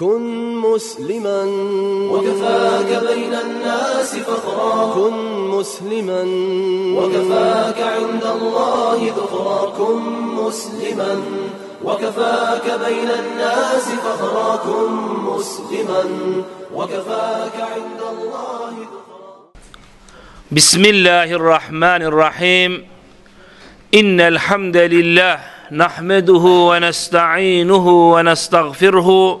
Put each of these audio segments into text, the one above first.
كن مسلما. وكفاك بين الناس فخرا. كن مسلما. وكفاك عند الله ذخرا. كن مسلما. وكفاك بين الناس فخرا. كن مسلما. وكفاك عند الله ذخرا. بسم الله الرحمن الرحيم. إن الحمد لله نحمده ونستعينه ونستغفره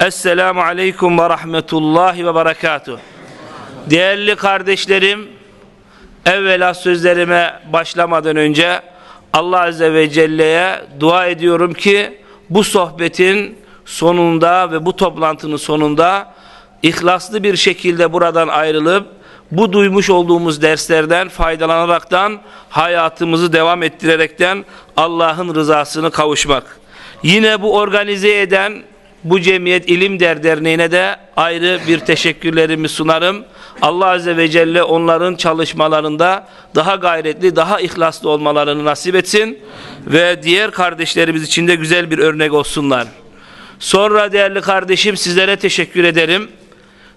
Esselamu Aleyküm ve Rahmetullahi ve Berekatuh. Değerli kardeşlerim, evvela sözlerime başlamadan önce Allah Azze ve Celle'ye dua ediyorum ki bu sohbetin sonunda ve bu toplantının sonunda ihlaslı bir şekilde buradan ayrılıp bu duymuş olduğumuz derslerden faydalanaraktan hayatımızı devam ettirerekten Allah'ın rızasını kavuşmak. Yine bu organize eden bu cemiyet ilim der derneğine de ayrı bir teşekkürlerimi sunarım. Allah Azze ve Celle onların çalışmalarında daha gayretli, daha ihlaslı olmalarını nasip etsin ve diğer kardeşlerimiz için de güzel bir örnek olsunlar. Sonra değerli kardeşim sizlere teşekkür ederim.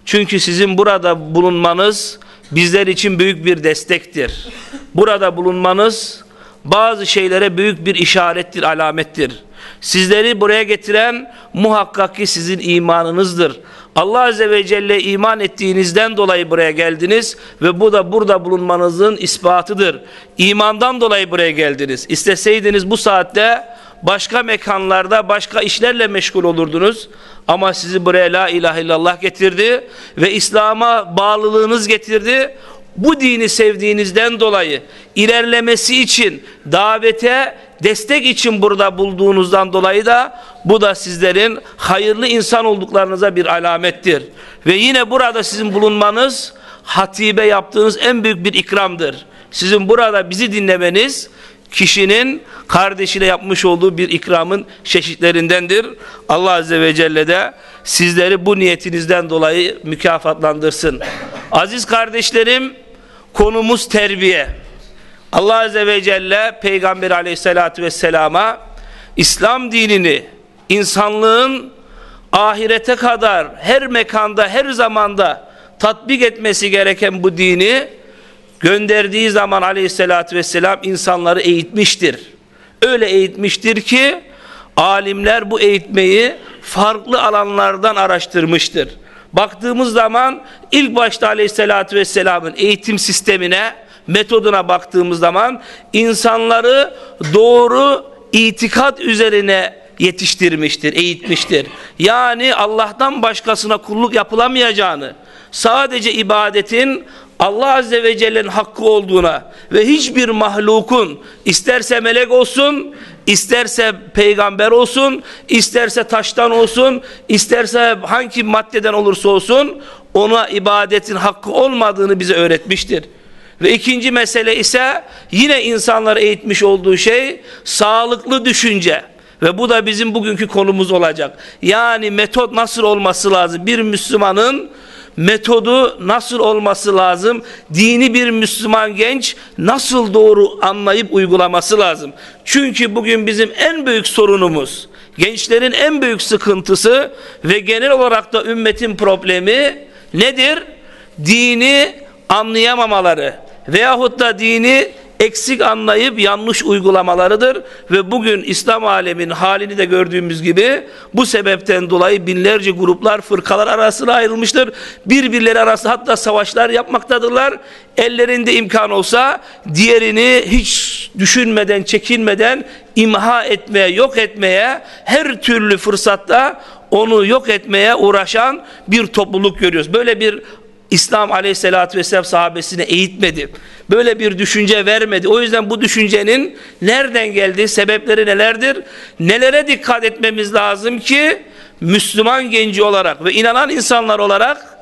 Çünkü sizin burada bulunmanız bizler için büyük bir destektir. Burada bulunmanız bazı şeylere büyük bir işarettir, alamettir. Sizleri buraya getiren muhakkak ki sizin imanınızdır. Allah Azze ve Celle iman ettiğinizden dolayı buraya geldiniz ve bu da burada bulunmanızın ispatıdır. İmandan dolayı buraya geldiniz. İsteseydiniz bu saatte başka mekanlarda başka işlerle meşgul olurdunuz. Ama sizi buraya la ilahe illallah getirdi ve İslam'a bağlılığınız getirdi bu dini sevdiğinizden dolayı ilerlemesi için davete destek için burada bulduğunuzdan dolayı da bu da sizlerin hayırlı insan olduklarınıza bir alamettir. Ve yine burada sizin bulunmanız hatibe yaptığınız en büyük bir ikramdır. Sizin burada bizi dinlemeniz kişinin kardeşine yapmış olduğu bir ikramın çeşitlerindendir. Allah Azze ve Celle de sizleri bu niyetinizden dolayı mükafatlandırsın. Aziz kardeşlerim konumuz terbiye. Allah Azze ve Celle Peygamber Aleyhisselatü Vesselam'a İslam dinini insanlığın ahirete kadar her mekanda her zamanda tatbik etmesi gereken bu dini gönderdiği zaman Aleyhisselatü Vesselam insanları eğitmiştir. Öyle eğitmiştir ki alimler bu eğitmeyi farklı alanlardan araştırmıştır. Baktığımız zaman ilk başta Aleyhisselatü Vesselam'ın eğitim sistemine, metoduna baktığımız zaman insanları doğru itikat üzerine yetiştirmiştir, eğitmiştir. Yani Allah'tan başkasına kulluk yapılamayacağını, sadece ibadetin Allah Azze ve Celle'nin hakkı olduğuna ve hiçbir mahlukun isterse melek olsun, isterse peygamber olsun, isterse taştan olsun, isterse hangi maddeden olursa olsun ona ibadetin hakkı olmadığını bize öğretmiştir. Ve ikinci mesele ise yine insanları eğitmiş olduğu şey sağlıklı düşünce. Ve bu da bizim bugünkü konumuz olacak. Yani metot nasıl olması lazım? Bir Müslümanın metodu nasıl olması lazım? Dini bir Müslüman genç nasıl doğru anlayıp uygulaması lazım? Çünkü bugün bizim en büyük sorunumuz, gençlerin en büyük sıkıntısı ve genel olarak da ümmetin problemi nedir? Dini anlayamamaları veyahut da dini eksik anlayıp yanlış uygulamalarıdır ve bugün İslam alemin halini de gördüğümüz gibi bu sebepten dolayı binlerce gruplar fırkalar arasına ayrılmıştır. Birbirleri arası hatta savaşlar yapmaktadırlar. Ellerinde imkan olsa diğerini hiç düşünmeden, çekinmeden imha etmeye, yok etmeye her türlü fırsatta onu yok etmeye uğraşan bir topluluk görüyoruz. Böyle bir İslam aleyhissalatü vesselam sahabesine eğitmedi. Böyle bir düşünce vermedi. O yüzden bu düşüncenin nereden geldiği, sebepleri nelerdir? Nelere dikkat etmemiz lazım ki Müslüman genci olarak ve inanan insanlar olarak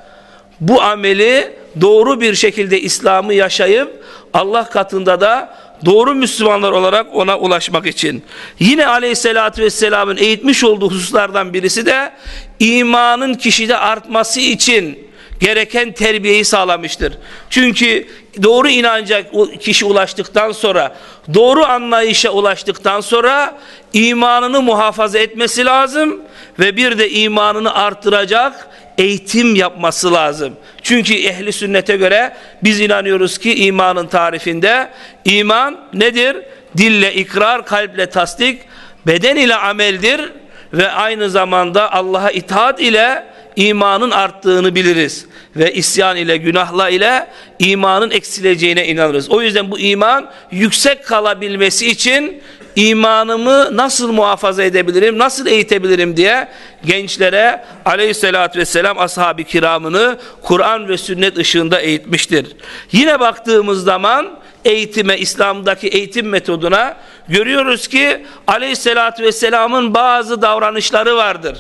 bu ameli doğru bir şekilde İslam'ı yaşayıp Allah katında da doğru Müslümanlar olarak ona ulaşmak için. Yine aleyhissalatü vesselamın eğitmiş olduğu hususlardan birisi de imanın kişide artması için gereken terbiyeyi sağlamıştır. Çünkü doğru inanca kişi ulaştıktan sonra, doğru anlayışa ulaştıktan sonra imanını muhafaza etmesi lazım ve bir de imanını arttıracak eğitim yapması lazım. Çünkü ehli sünnete göre biz inanıyoruz ki imanın tarifinde iman nedir? Dille ikrar, kalple tasdik, beden ile ameldir ve aynı zamanda Allah'a itaat ile imanın arttığını biliriz ve isyan ile günahla ile imanın eksileceğine inanırız. O yüzden bu iman yüksek kalabilmesi için imanımı nasıl muhafaza edebilirim, nasıl eğitebilirim diye gençlere aleyhissalatü vesselam ashab-ı kiramını Kur'an ve sünnet ışığında eğitmiştir. Yine baktığımız zaman eğitime, İslam'daki eğitim metoduna görüyoruz ki aleyhissalatü vesselamın bazı davranışları vardır.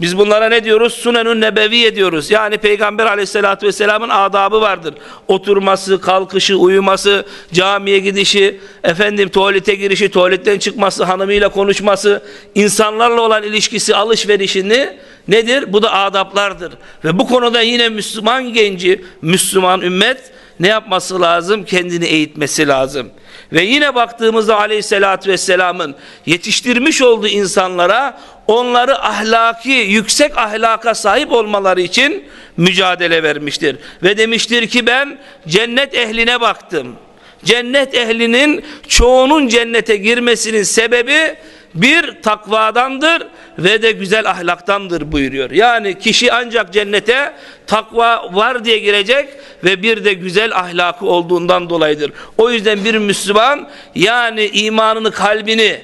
Biz bunlara ne diyoruz? Sunenun nebeviye diyoruz. Yani Peygamber aleyhissalatü vesselamın adabı vardır. Oturması, kalkışı, uyuması, camiye gidişi, efendim tuvalete girişi, tuvaletten çıkması, hanımıyla konuşması, insanlarla olan ilişkisi, alışverişini nedir? Bu da adaplardır. Ve bu konuda yine Müslüman genci, Müslüman ümmet ne yapması lazım? Kendini eğitmesi lazım. Ve yine baktığımızda aleyhissalatü vesselamın yetiştirmiş olduğu insanlara onları ahlaki, yüksek ahlaka sahip olmaları için mücadele vermiştir. Ve demiştir ki ben cennet ehline baktım. Cennet ehlinin çoğunun cennete girmesinin sebebi bir takvadandır ve de güzel ahlaktandır buyuruyor. Yani kişi ancak cennete takva var diye girecek ve bir de güzel ahlakı olduğundan dolayıdır. O yüzden bir Müslüman yani imanını kalbini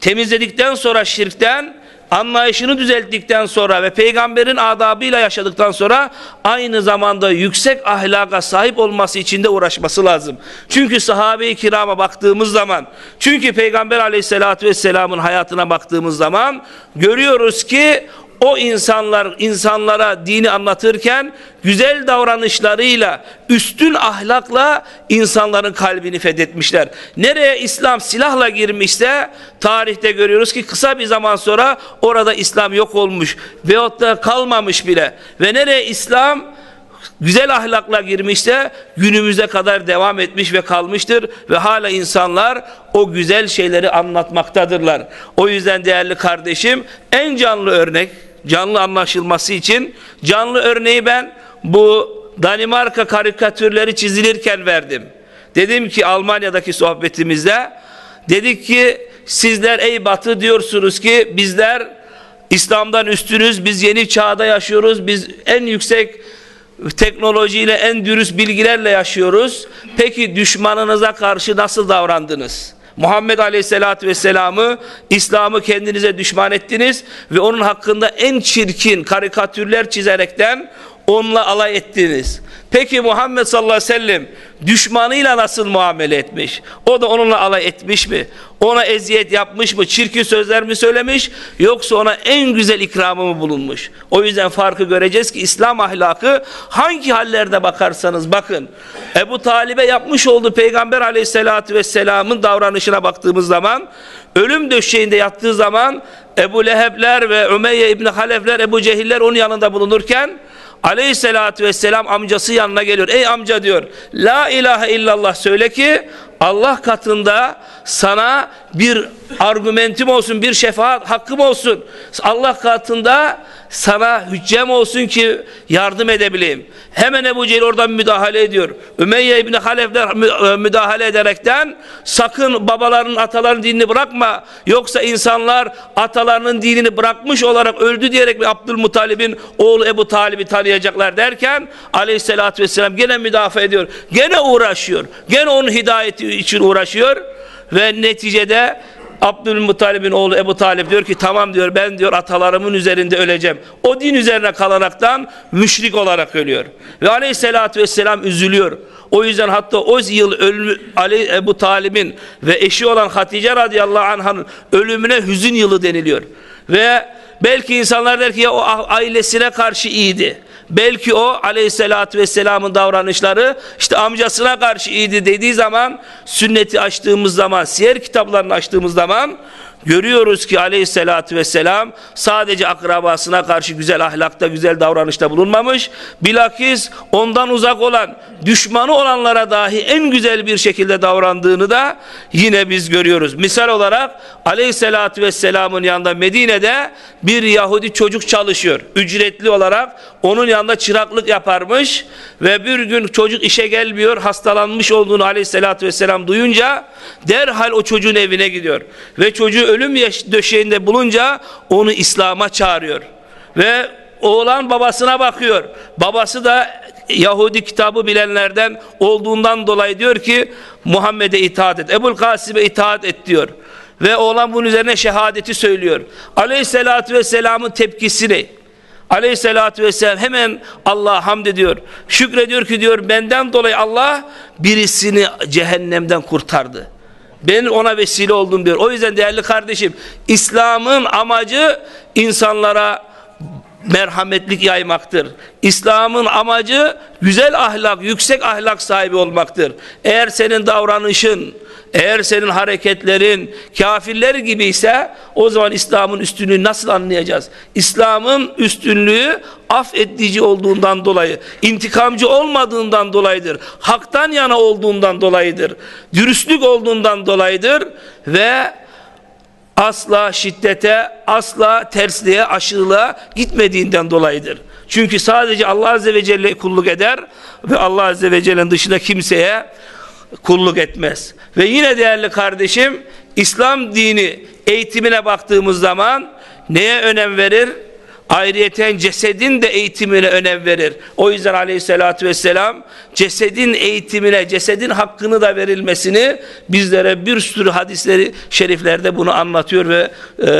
temizledikten sonra şirkten anlayışını düzelttikten sonra ve peygamberin adabıyla yaşadıktan sonra aynı zamanda yüksek ahlaka sahip olması için de uğraşması lazım. Çünkü sahabe-i kirama baktığımız zaman, çünkü peygamber aleyhissalatü vesselamın hayatına baktığımız zaman görüyoruz ki o insanlar insanlara dini anlatırken güzel davranışlarıyla üstün ahlakla insanların kalbini fethetmişler. Nereye İslam silahla girmişse tarihte görüyoruz ki kısa bir zaman sonra orada İslam yok olmuş veyahut da kalmamış bile. Ve nereye İslam güzel ahlakla girmişse günümüze kadar devam etmiş ve kalmıştır ve hala insanlar o güzel şeyleri anlatmaktadırlar. O yüzden değerli kardeşim en canlı örnek canlı anlaşılması için canlı örneği ben bu Danimarka karikatürleri çizilirken verdim. Dedim ki Almanya'daki sohbetimizde dedik ki sizler ey batı diyorsunuz ki bizler İslam'dan üstünüz biz yeni çağda yaşıyoruz biz en yüksek teknolojiyle en dürüst bilgilerle yaşıyoruz. Peki düşmanınıza karşı nasıl davrandınız? Muhammed Aleyhisselatü Vesselam'ı, İslam'ı kendinize düşman ettiniz ve onun hakkında en çirkin karikatürler çizerekten onunla alay ettiniz. Peki Muhammed sallallahu aleyhi ve sellem düşmanıyla nasıl muamele etmiş? O da onunla alay etmiş mi? Ona eziyet yapmış mı? Çirkin sözler mi söylemiş? Yoksa ona en güzel ikramı mı bulunmuş? O yüzden farkı göreceğiz ki İslam ahlakı hangi hallerde bakarsanız bakın. Ebu Talib'e yapmış olduğu Peygamber aleyhissalatü vesselamın davranışına baktığımız zaman ölüm döşeğinde yattığı zaman Ebu Lehebler ve Ümeyye İbni Halefler, Ebu Cehiller onun yanında bulunurken Aleyhisselatü vesselam amcası yanına geliyor. Ey amca diyor. La ilahe illallah söyle ki Allah katında sana bir argümentim olsun, bir şefaat hakkım olsun. Allah katında sana hüccem olsun ki yardım edebileyim. Hemen Ebu Cehil oradan müdahale ediyor. Ümeyye İbni Halef'den e, müdahale ederekten sakın babaların ataların dinini bırakma. Yoksa insanlar atalarının dinini bırakmış olarak öldü diyerek bir Abdülmuttalib'in oğlu Ebu Talib'i tanıyacaklar derken aleyhissalatü vesselam gene müdafaa ediyor. Gene uğraşıyor. Gene onun hidayeti için uğraşıyor ve neticede Abdülmuttalib'in oğlu Ebu Talib diyor ki tamam diyor ben diyor atalarımın üzerinde öleceğim. O din üzerine kalaraktan müşrik olarak ölüyor. Ve aleyhissalatü vesselam üzülüyor. O yüzden hatta o yıl ölümü, Ali Ebu Talib'in ve eşi olan Hatice radıyallahu anh'ın ölümüne hüzün yılı deniliyor. Ve belki insanlar der ki ya o ailesine karşı iyiydi. Belki o aleyhissalatü vesselamın davranışları işte amcasına karşı iyiydi dediği zaman sünneti açtığımız zaman siyer kitaplarını açtığımız zaman görüyoruz ki aleyhissalatü vesselam sadece akrabasına karşı güzel ahlakta güzel davranışta bulunmamış. Bilakis ondan uzak olan düşmanı olanlara dahi en güzel bir şekilde davrandığını da yine biz görüyoruz. Misal olarak aleyhissalatü vesselamın yanında Medine'de bir Yahudi çocuk çalışıyor. Ücretli olarak onun yanında çıraklık yaparmış ve bir gün çocuk işe gelmiyor hastalanmış olduğunu aleyhissalatü vesselam duyunca derhal o çocuğun evine gidiyor. Ve çocuğu ölüm döşeğinde bulunca onu İslam'a çağırıyor. Ve oğlan babasına bakıyor. Babası da Yahudi kitabı bilenlerden olduğundan dolayı diyor ki Muhammed'e itaat et. Ebul Kasim'e itaat et diyor. Ve oğlan bunun üzerine şehadeti söylüyor. Aleyhissalatü vesselamın tepkisi ne? Aleyhissalatü vesselam hemen Allah'a hamd ediyor. Şükrediyor ki diyor benden dolayı Allah birisini cehennemden kurtardı. Ben ona vesile oldum diyor. O yüzden değerli kardeşim İslam'ın amacı insanlara merhametlik yaymaktır. İslam'ın amacı güzel ahlak, yüksek ahlak sahibi olmaktır. Eğer senin davranışın, eğer senin hareketlerin kafirler gibi ise o zaman İslam'ın üstünlüğü nasıl anlayacağız? İslam'ın üstünlüğü affedici olduğundan dolayı, intikamcı olmadığından dolayıdır. Haktan yana olduğundan dolayıdır. Dürüstlük olduğundan dolayıdır ve asla şiddete, asla tersliğe, aşırılığa gitmediğinden dolayıdır. Çünkü sadece Allah Azze ve Celle kulluk eder ve Allah Azze ve Celle'nin dışında kimseye kulluk etmez. Ve yine değerli kardeşim, İslam dini eğitimine baktığımız zaman neye önem verir? Ayrıyeten cesedin de eğitimine önem verir. O yüzden aleyhissalatü vesselam cesedin eğitimine, cesedin hakkını da verilmesini bizlere bir sürü hadisleri şeriflerde bunu anlatıyor ve e,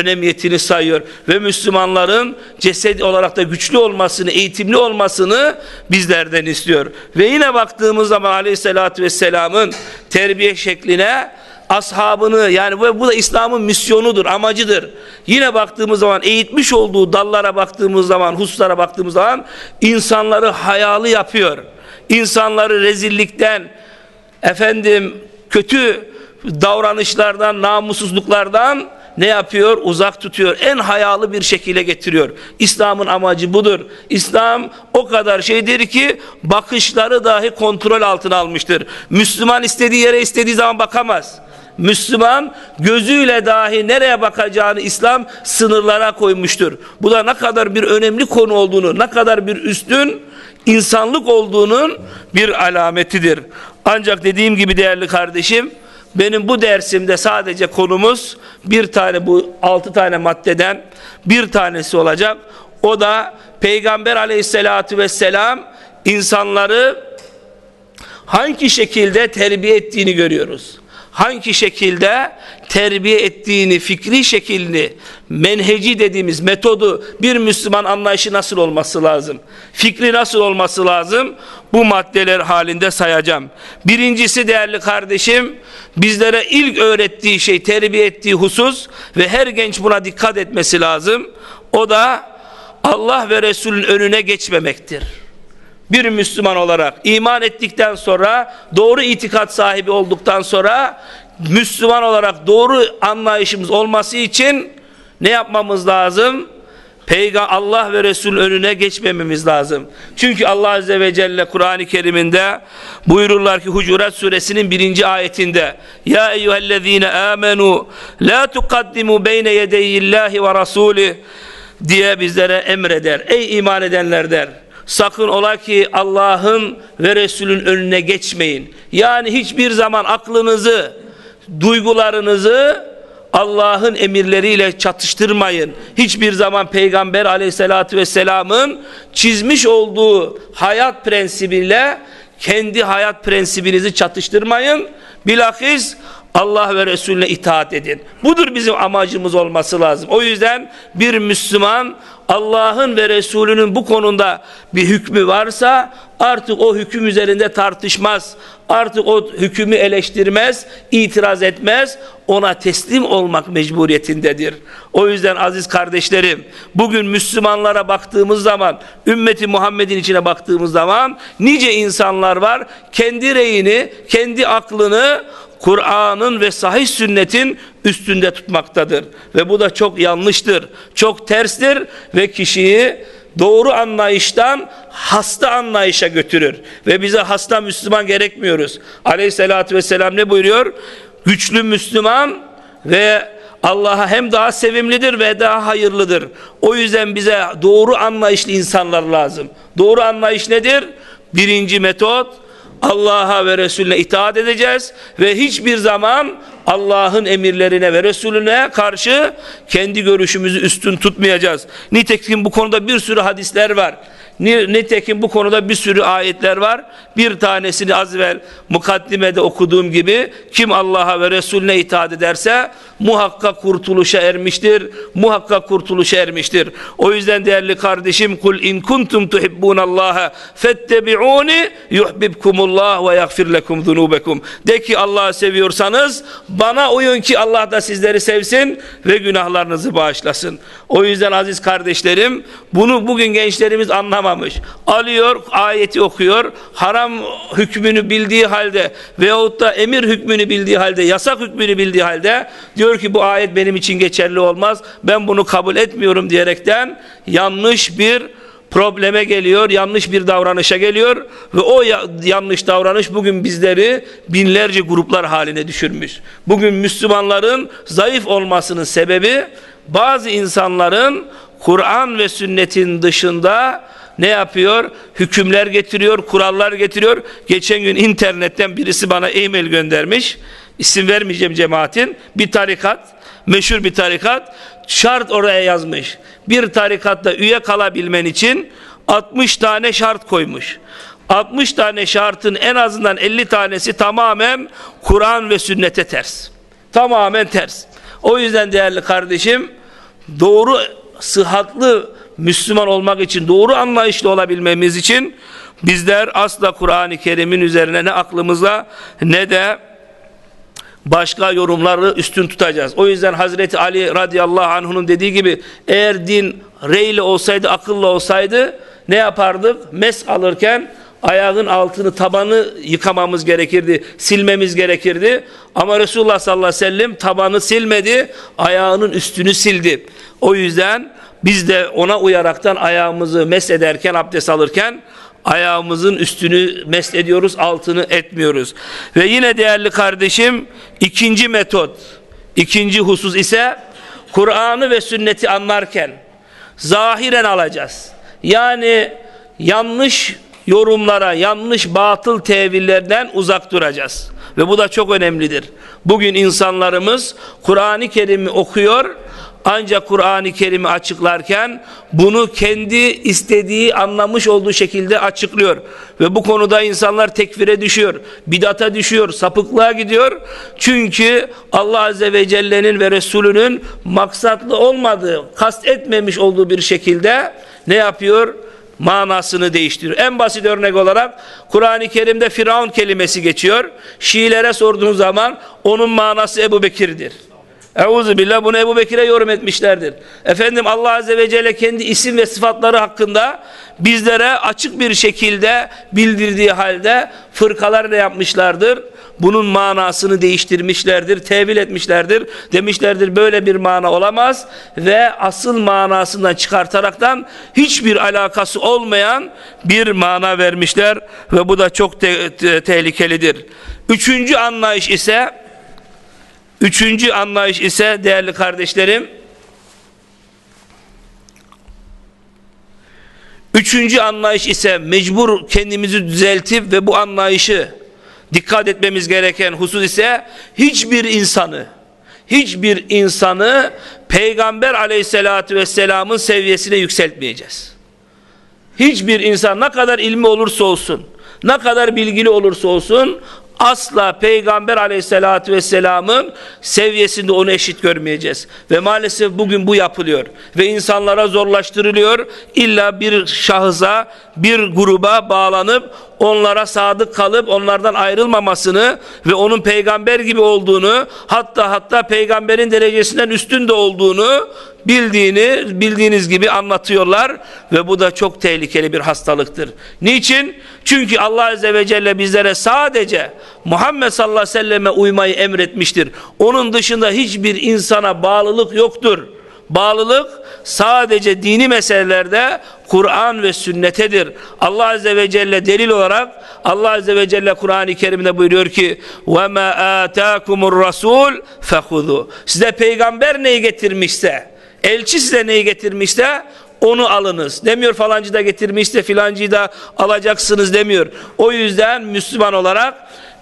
önemiyetini sayıyor. Ve Müslümanların cesed olarak da güçlü olmasını, eğitimli olmasını bizlerden istiyor. Ve yine baktığımız zaman aleyhissalatü vesselamın terbiye şekline ashabını yani bu, bu da İslam'ın misyonudur, amacıdır. Yine baktığımız zaman eğitmiş olduğu dallara baktığımız zaman, hususlara baktığımız zaman insanları hayalı yapıyor. İnsanları rezillikten, efendim kötü davranışlardan, namussuzluklardan ne yapıyor? Uzak tutuyor. En hayalı bir şekilde getiriyor. İslam'ın amacı budur. İslam o kadar şeydir ki bakışları dahi kontrol altına almıştır. Müslüman istediği yere istediği zaman bakamaz. Müslüman gözüyle dahi nereye bakacağını İslam sınırlara koymuştur. Bu da ne kadar bir önemli konu olduğunu, ne kadar bir üstün insanlık olduğunun bir alametidir. Ancak dediğim gibi değerli kardeşim, benim bu dersimde sadece konumuz bir tane bu altı tane maddeden bir tanesi olacak. O da Peygamber aleyhissalatü vesselam insanları hangi şekilde terbiye ettiğini görüyoruz hangi şekilde terbiye ettiğini, fikri şeklini, menheci dediğimiz metodu bir Müslüman anlayışı nasıl olması lazım? Fikri nasıl olması lazım? Bu maddeler halinde sayacağım. Birincisi değerli kardeşim, bizlere ilk öğrettiği şey, terbiye ettiği husus ve her genç buna dikkat etmesi lazım. O da Allah ve Resulün önüne geçmemektir bir Müslüman olarak iman ettikten sonra doğru itikat sahibi olduktan sonra Müslüman olarak doğru anlayışımız olması için ne yapmamız lazım? Peygamber Allah ve Resul önüne geçmememiz lazım. Çünkü Allah Azze ve Celle Kur'an-ı Kerim'inde buyururlar ki Hucurat suresinin birinci ayetinde Ya eyyühellezine amenu la tukaddimu beyne yedeyillahi ve rasulih diye bizlere emreder. Ey iman edenler der. Sakın ola ki Allah'ın ve Resul'ün önüne geçmeyin. Yani hiçbir zaman aklınızı, duygularınızı Allah'ın emirleriyle çatıştırmayın. Hiçbir zaman Peygamber aleyhissalatü vesselamın çizmiş olduğu hayat prensibiyle kendi hayat prensibinizi çatıştırmayın. Bilakis Allah ve Resulüne itaat edin. Budur bizim amacımız olması lazım. O yüzden bir Müslüman Allah'ın ve Resulünün bu konuda bir hükmü varsa artık o hüküm üzerinde tartışmaz. Artık o hükmü eleştirmez, itiraz etmez. Ona teslim olmak mecburiyetindedir. O yüzden aziz kardeşlerim, bugün Müslümanlara baktığımız zaman, ümmeti Muhammed'in içine baktığımız zaman nice insanlar var kendi reyini, kendi aklını Kur'an'ın ve sahih sünnetin üstünde tutmaktadır. Ve bu da çok yanlıştır, çok terstir ve kişiyi doğru anlayıştan hasta anlayışa götürür. Ve bize hasta Müslüman gerekmiyoruz. Aleyhissalatü vesselam ne buyuruyor? Güçlü Müslüman ve Allah'a hem daha sevimlidir ve daha hayırlıdır. O yüzden bize doğru anlayışlı insanlar lazım. Doğru anlayış nedir? Birinci metot Allah'a ve Resulüne itaat edeceğiz ve hiçbir zaman Allah'ın emirlerine ve Resulüne karşı kendi görüşümüzü üstün tutmayacağız. Nitekim bu konuda bir sürü hadisler var. Nitekim bu konuda bir sürü ayetler var. Bir tanesini az evvel mukaddimede okuduğum gibi kim Allah'a ve Resulüne itaat ederse muhakkak kurtuluşa ermiştir. Muhakkak kurtuluşa ermiştir. O yüzden değerli kardeşim kul in kuntum tuhibbunallaha fettebi'uni yuhibbukumullah ve yaghfir lekum zunubekum. De ki Allah'ı seviyorsanız bana uyun ki Allah da sizleri sevsin ve günahlarınızı bağışlasın. O yüzden aziz kardeşlerim bunu bugün gençlerimiz anlamamış. Alıyor ayeti okuyor haram hükmünü bildiği halde veyahut da emir hükmünü bildiği halde yasak hükmünü bildiği halde diyor ki bu ayet benim için geçerli olmaz ben bunu kabul etmiyorum diyerekten yanlış bir probleme geliyor, yanlış bir davranışa geliyor ve o yanlış davranış bugün bizleri binlerce gruplar haline düşürmüş. Bugün Müslümanların zayıf olmasının sebebi bazı insanların Kur'an ve sünnetin dışında ne yapıyor? Hükümler getiriyor, kurallar getiriyor. Geçen gün internetten birisi bana e-mail göndermiş. İsim vermeyeceğim cemaatin. Bir tarikat, meşhur bir tarikat şart oraya yazmış. Bir tarikatta üye kalabilmen için 60 tane şart koymuş. 60 tane şartın en azından 50 tanesi tamamen Kur'an ve sünnete ters. Tamamen ters. O yüzden değerli kardeşim doğru sıhhatlı Müslüman olmak için doğru anlayışlı olabilmemiz için bizler asla Kur'an-ı Kerim'in üzerine ne aklımızla ne de başka yorumları üstün tutacağız. O yüzden Hazreti Ali radıyallahu anh'un dediği gibi eğer din reyle olsaydı, akıllı olsaydı ne yapardık? Mes alırken ayağın altını, tabanı yıkamamız gerekirdi, silmemiz gerekirdi. Ama Resulullah sallallahu aleyhi ve sellem tabanı silmedi, ayağının üstünü sildi. O yüzden biz de ona uyaraktan ayağımızı mes ederken, abdest alırken ayağımızın üstünü mesl ediyoruz, altını etmiyoruz. Ve yine değerli kardeşim ikinci metot, ikinci husus ise Kur'an'ı ve sünneti anlarken zahiren alacağız. Yani yanlış yorumlara, yanlış batıl tevillerden uzak duracağız. Ve bu da çok önemlidir. Bugün insanlarımız Kur'an-ı Kerim'i okuyor ancak Kur'an-ı Kerim'i açıklarken bunu kendi istediği anlamış olduğu şekilde açıklıyor. Ve bu konuda insanlar tekfire düşüyor, bidata düşüyor, sapıklığa gidiyor. Çünkü Allah Azze ve Celle'nin ve Resulünün maksatlı olmadığı, kast etmemiş olduğu bir şekilde ne yapıyor? manasını değiştiriyor. En basit örnek olarak Kur'an-ı Kerim'de Firavun kelimesi geçiyor. Şiilere sorduğun zaman onun manası Ebu Bekir'dir. Euzu billah bunu Ebu Bekir'e yorum etmişlerdir. Efendim Allah Azze ve Celle kendi isim ve sıfatları hakkında bizlere açık bir şekilde bildirdiği halde fırkalar ne yapmışlardır? bunun manasını değiştirmişlerdir, tevil etmişlerdir. Demişlerdir böyle bir mana olamaz ve asıl manasından çıkartaraktan hiçbir alakası olmayan bir mana vermişler ve bu da çok te te tehlikelidir. Üçüncü anlayış ise üçüncü anlayış ise değerli kardeşlerim Üçüncü anlayış ise mecbur kendimizi düzeltip ve bu anlayışı dikkat etmemiz gereken husus ise hiçbir insanı hiçbir insanı Peygamber aleyhissalatü vesselamın seviyesine yükseltmeyeceğiz. Hiçbir insan ne kadar ilmi olursa olsun, ne kadar bilgili olursa olsun asla Peygamber aleyhissalatü vesselamın seviyesinde onu eşit görmeyeceğiz. Ve maalesef bugün bu yapılıyor. Ve insanlara zorlaştırılıyor. İlla bir şahısa, bir gruba bağlanıp onlara sadık kalıp onlardan ayrılmamasını ve onun peygamber gibi olduğunu hatta hatta peygamberin derecesinden üstün de olduğunu bildiğini bildiğiniz gibi anlatıyorlar ve bu da çok tehlikeli bir hastalıktır. Niçin? Çünkü Allah Azze ve Celle bizlere sadece Muhammed sallallahu aleyhi ve selleme uymayı emretmiştir. Onun dışında hiçbir insana bağlılık yoktur. Bağlılık sadece dini meselelerde Kur'an ve sünnetedir. Allah Azze ve Celle delil olarak Allah Azze ve Celle Kur'an-ı Kerim'de buyuruyor ki وَمَا آتَاكُمُ الرَّسُولُ فَخُذُوا Size peygamber neyi getirmişse elçi size neyi getirmişse onu alınız. Demiyor falancı da getirmişse filancıyı da alacaksınız demiyor. O yüzden Müslüman olarak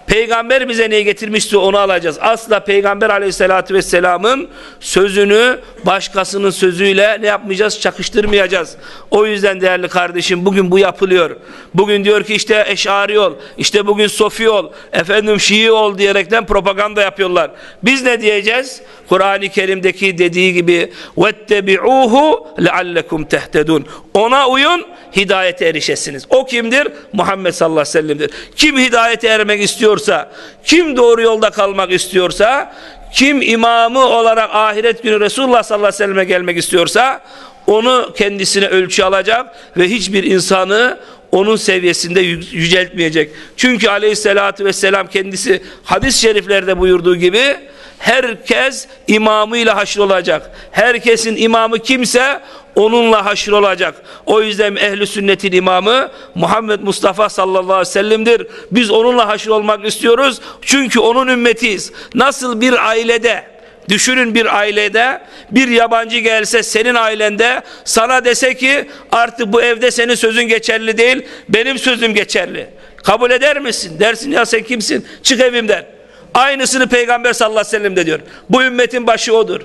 Peygamber bize neyi getirmişse onu alacağız. Asla Peygamber aleyhissalatü vesselamın sözünü başkasının sözüyle ne yapmayacağız? Çakıştırmayacağız. O yüzden değerli kardeşim bugün bu yapılıyor. Bugün diyor ki işte eşari ol, işte bugün sofi ol, efendim şii ol diyerekten propaganda yapıyorlar. Biz ne diyeceğiz? Kur'an-ı Kerim'deki dediği gibi وَاتَّبِعُوهُ لَعَلَّكُمْ تَهْتَدُونَ Ona uyun, hidayete erişesiniz. O kimdir? Muhammed sallallahu aleyhi ve sellem'dir. Kim hidayete ermek istiyorsa, kim doğru yolda kalmak istiyorsa, kim imamı olarak ahiret günü Resulullah sallallahu aleyhi ve selleme gelmek istiyorsa, onu kendisine ölçü alacak ve hiçbir insanı onun seviyesinde yüceltmeyecek. Çünkü aleyhissalatü vesselam kendisi hadis-i şeriflerde buyurduğu gibi herkes imamıyla haşr olacak. Herkesin imamı kimse onunla haşr olacak. O yüzden ehli sünnetin imamı Muhammed Mustafa sallallahu aleyhi ve sellem'dir. Biz onunla haşr olmak istiyoruz. Çünkü onun ümmetiyiz. Nasıl bir ailede Düşünün bir ailede bir yabancı gelse senin ailende sana dese ki artık bu evde senin sözün geçerli değil benim sözüm geçerli. Kabul eder misin? Dersin ya sen kimsin? Çık evimden. Aynısını Peygamber sallallahu aleyhi ve sellem de diyor. Bu ümmetin başı odur.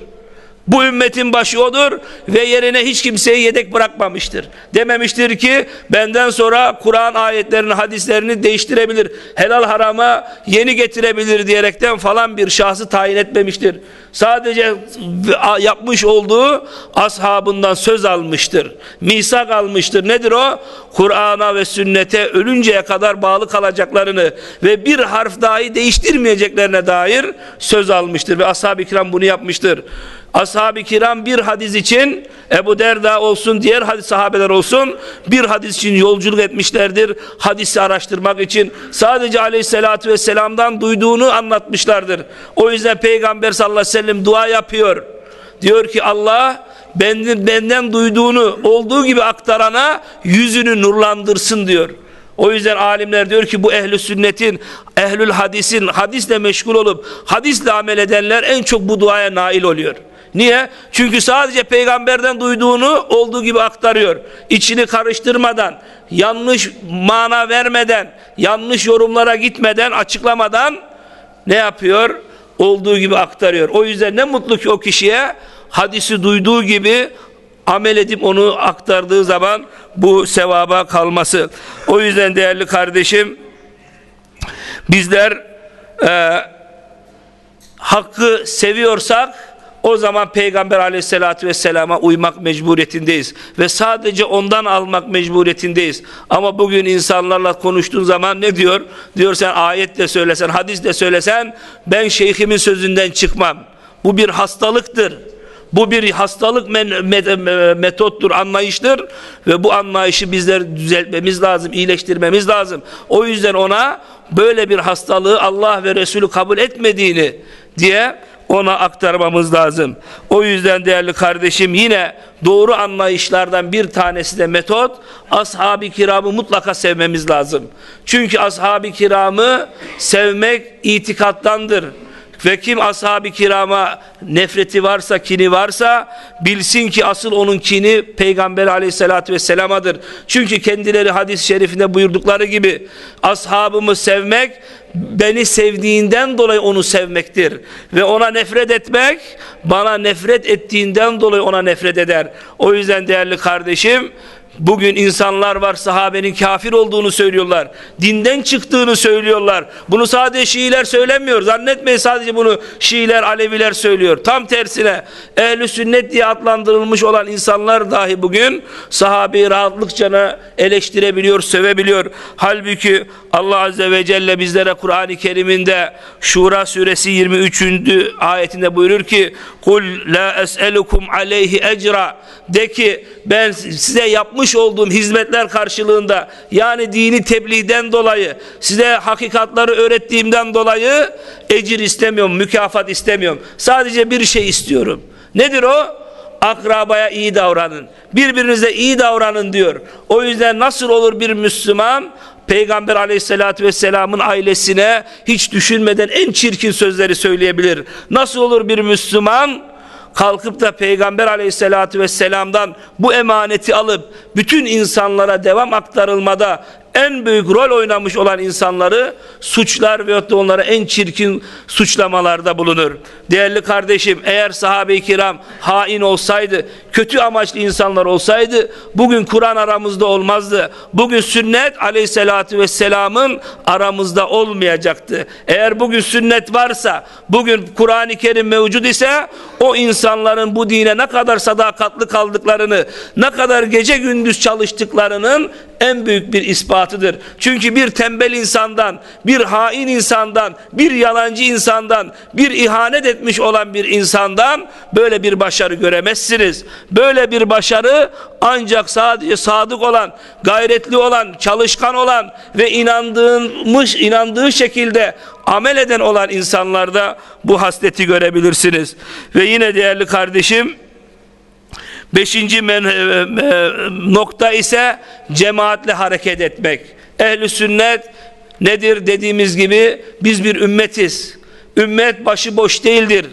Bu ümmetin başı odur ve yerine hiç kimseyi yedek bırakmamıştır. Dememiştir ki benden sonra Kur'an ayetlerini, hadislerini değiştirebilir. Helal harama yeni getirebilir diyerekten falan bir şahsı tayin etmemiştir. Sadece yapmış olduğu ashabından söz almıştır. Misak almıştır. Nedir o? Kur'an'a ve sünnete ölünceye kadar bağlı kalacaklarını ve bir harf dahi değiştirmeyeceklerine dair söz almıştır. Ve ashab-ı kiram bunu yapmıştır. Ashab-ı kiram bir hadis için Ebu Derda olsun diğer hadis sahabeler olsun bir hadis için yolculuk etmişlerdir. Hadisi araştırmak için sadece aleyhissalatü vesselam'dan duyduğunu anlatmışlardır. O yüzden Peygamber sallallahu aleyhi ve sellem dua yapıyor. Diyor ki Allah benden, benden duyduğunu olduğu gibi aktarana yüzünü nurlandırsın diyor. O yüzden alimler diyor ki bu ehli sünnetin, ehlül hadisin hadisle meşgul olup hadisle amel edenler en çok bu duaya nail oluyor. Niye? Çünkü sadece peygamberden duyduğunu olduğu gibi aktarıyor. İçini karıştırmadan, yanlış mana vermeden, yanlış yorumlara gitmeden, açıklamadan ne yapıyor? Olduğu gibi aktarıyor. O yüzden ne mutlu ki o kişiye hadisi duyduğu gibi amel edip onu aktardığı zaman bu sevaba kalması. O yüzden değerli kardeşim bizler e, hakkı seviyorsak o zaman Peygamber aleyhissalatü vesselama uymak mecburiyetindeyiz. Ve sadece ondan almak mecburiyetindeyiz. Ama bugün insanlarla konuştuğun zaman ne diyor? Diyor sen ayet de söylesen, hadis de söylesen ben şeyhimin sözünden çıkmam. Bu bir hastalıktır. Bu bir hastalık metottur, anlayıştır ve bu anlayışı bizler düzeltmemiz lazım, iyileştirmemiz lazım. O yüzden ona böyle bir hastalığı Allah ve Resulü kabul etmediğini diye ona aktarmamız lazım. O yüzden değerli kardeşim yine doğru anlayışlardan bir tanesi de metot ashab-ı kiramı mutlaka sevmemiz lazım. Çünkü ashab-ı kiramı sevmek itikattandır. Ve kim ashab-ı kirama nefreti varsa, kini varsa bilsin ki asıl onun kini Peygamber aleyhissalatü vesselamadır. Çünkü kendileri hadis-i şerifinde buyurdukları gibi ashabımı sevmek beni sevdiğinden dolayı onu sevmektir. Ve ona nefret etmek bana nefret ettiğinden dolayı ona nefret eder. O yüzden değerli kardeşim Bugün insanlar var sahabenin kafir olduğunu söylüyorlar. Dinden çıktığını söylüyorlar. Bunu sadece Şiiler söylemiyor. Zannetmeyin sadece bunu Şiiler, Aleviler söylüyor. Tam tersine ehli sünnet diye adlandırılmış olan insanlar dahi bugün sahabeyi rahatlıkça eleştirebiliyor, sövebiliyor. Halbuki Allah Azze ve Celle bizlere Kur'an-ı Kerim'inde Şura suresi 23. ayetinde buyurur ki Kul la es'elukum aleyhi ecra de ki ben size yapmış olduğum hizmetler karşılığında yani dini tebliğden dolayı size hakikatları öğrettiğimden dolayı ecir istemiyorum, mükafat istemiyorum. Sadece bir şey istiyorum. Nedir o? Akrabaya iyi davranın. Birbirinize iyi davranın diyor. O yüzden nasıl olur bir Müslüman Peygamber aleyhissalatü vesselamın ailesine hiç düşünmeden en çirkin sözleri söyleyebilir. Nasıl olur bir Müslüman kalkıp da Peygamber aleyhissalatü vesselamdan bu emaneti alıp bütün insanlara devam aktarılmada en büyük rol oynamış olan insanları suçlar veyahut da onlara en çirkin suçlamalarda bulunur. Değerli kardeşim eğer sahabe-i kiram hain olsaydı, kötü amaçlı insanlar olsaydı bugün Kur'an aramızda olmazdı. Bugün sünnet aleyhissalatü vesselamın aramızda olmayacaktı. Eğer bugün sünnet varsa, bugün Kur'an-ı Kerim mevcud ise o insanların bu dine ne kadar sadakatli kaldıklarını, ne kadar gece gündüz çalıştıklarının en büyük bir ispatıdır. Çünkü bir tembel insandan, bir hain insandan, bir yalancı insandan, bir ihanet etmiş olan bir insandan böyle bir başarı göremezsiniz. Böyle bir başarı ancak sadece sadık olan, gayretli olan, çalışkan olan ve inandığınmış, inandığı şekilde amel eden olan insanlarda bu hasleti görebilirsiniz. Ve yine değerli kardeşim, Beşinci men, e, e, nokta ise cemaatle hareket etmek. Ehli sünnet nedir dediğimiz gibi biz bir ümmetiz. Ümmet başıboş değildir.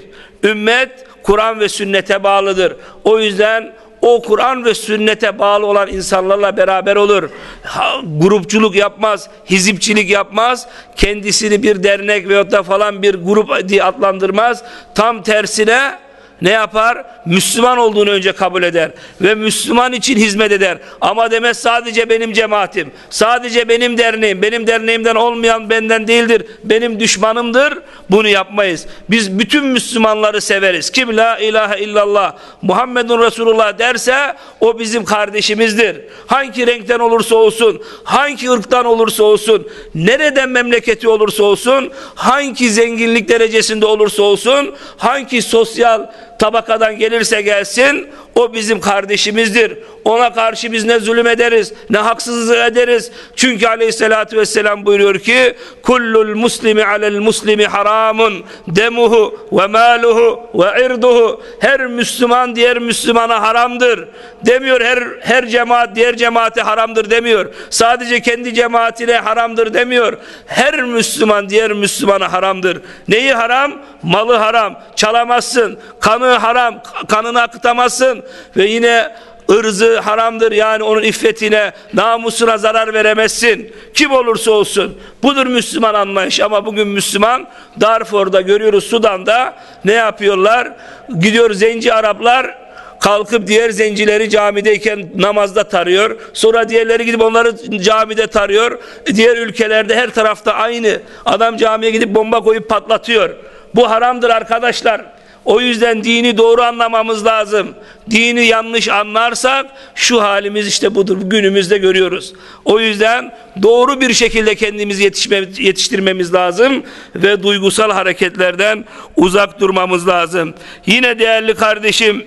Ümmet Kur'an ve sünnete bağlıdır. O yüzden o Kur'an ve sünnete bağlı olan insanlarla beraber olur. Ha, grupçuluk yapmaz, hizipçilik yapmaz, kendisini bir dernek veyahut da falan bir grup diye adlandırmaz. Tam tersine ne yapar? Müslüman olduğunu önce kabul eder ve Müslüman için hizmet eder. Ama demez sadece benim cemaatim, sadece benim derneğim, benim derneğimden olmayan benden değildir, benim düşmanımdır. Bunu yapmayız. Biz bütün Müslümanları severiz. Kim la ilahe illallah Muhammedun Resulullah derse o bizim kardeşimizdir. Hangi renkten olursa olsun, hangi ırktan olursa olsun, nereden memleketi olursa olsun, hangi zenginlik derecesinde olursa olsun, hangi sosyal tabakadan gelirse gelsin o bizim kardeşimizdir. Ona karşı biz ne zulüm ederiz ne haksızlık ederiz. Çünkü aleyhissalatü vesselam buyuruyor ki kullul muslimi alel muslimi haramun demuhu ve maluhu ve irduhu her Müslüman diğer Müslümana haramdır. Demiyor her her cemaat diğer cemaate haramdır demiyor. Sadece kendi cemaatine haramdır demiyor. Her Müslüman diğer Müslümana haramdır. Neyi haram? Malı haram. Çalamazsın. Kanı haram. Kanını akıtamazsın ve yine ırzı haramdır yani onun iffetine namusuna zarar veremezsin kim olursa olsun budur Müslüman anlayış ama bugün Müslüman Darfur'da görüyoruz Sudan'da ne yapıyorlar gidiyor zenci Araplar kalkıp diğer zencileri camideyken namazda tarıyor. Sonra diğerleri gidip onları camide tarıyor. Diğer ülkelerde her tarafta aynı. Adam camiye gidip bomba koyup patlatıyor. Bu haramdır arkadaşlar. O yüzden dini doğru anlamamız lazım. Dini yanlış anlarsak şu halimiz işte budur. Günümüzde görüyoruz. O yüzden doğru bir şekilde kendimizi yetişme, yetiştirmemiz lazım ve duygusal hareketlerden uzak durmamız lazım. Yine değerli kardeşim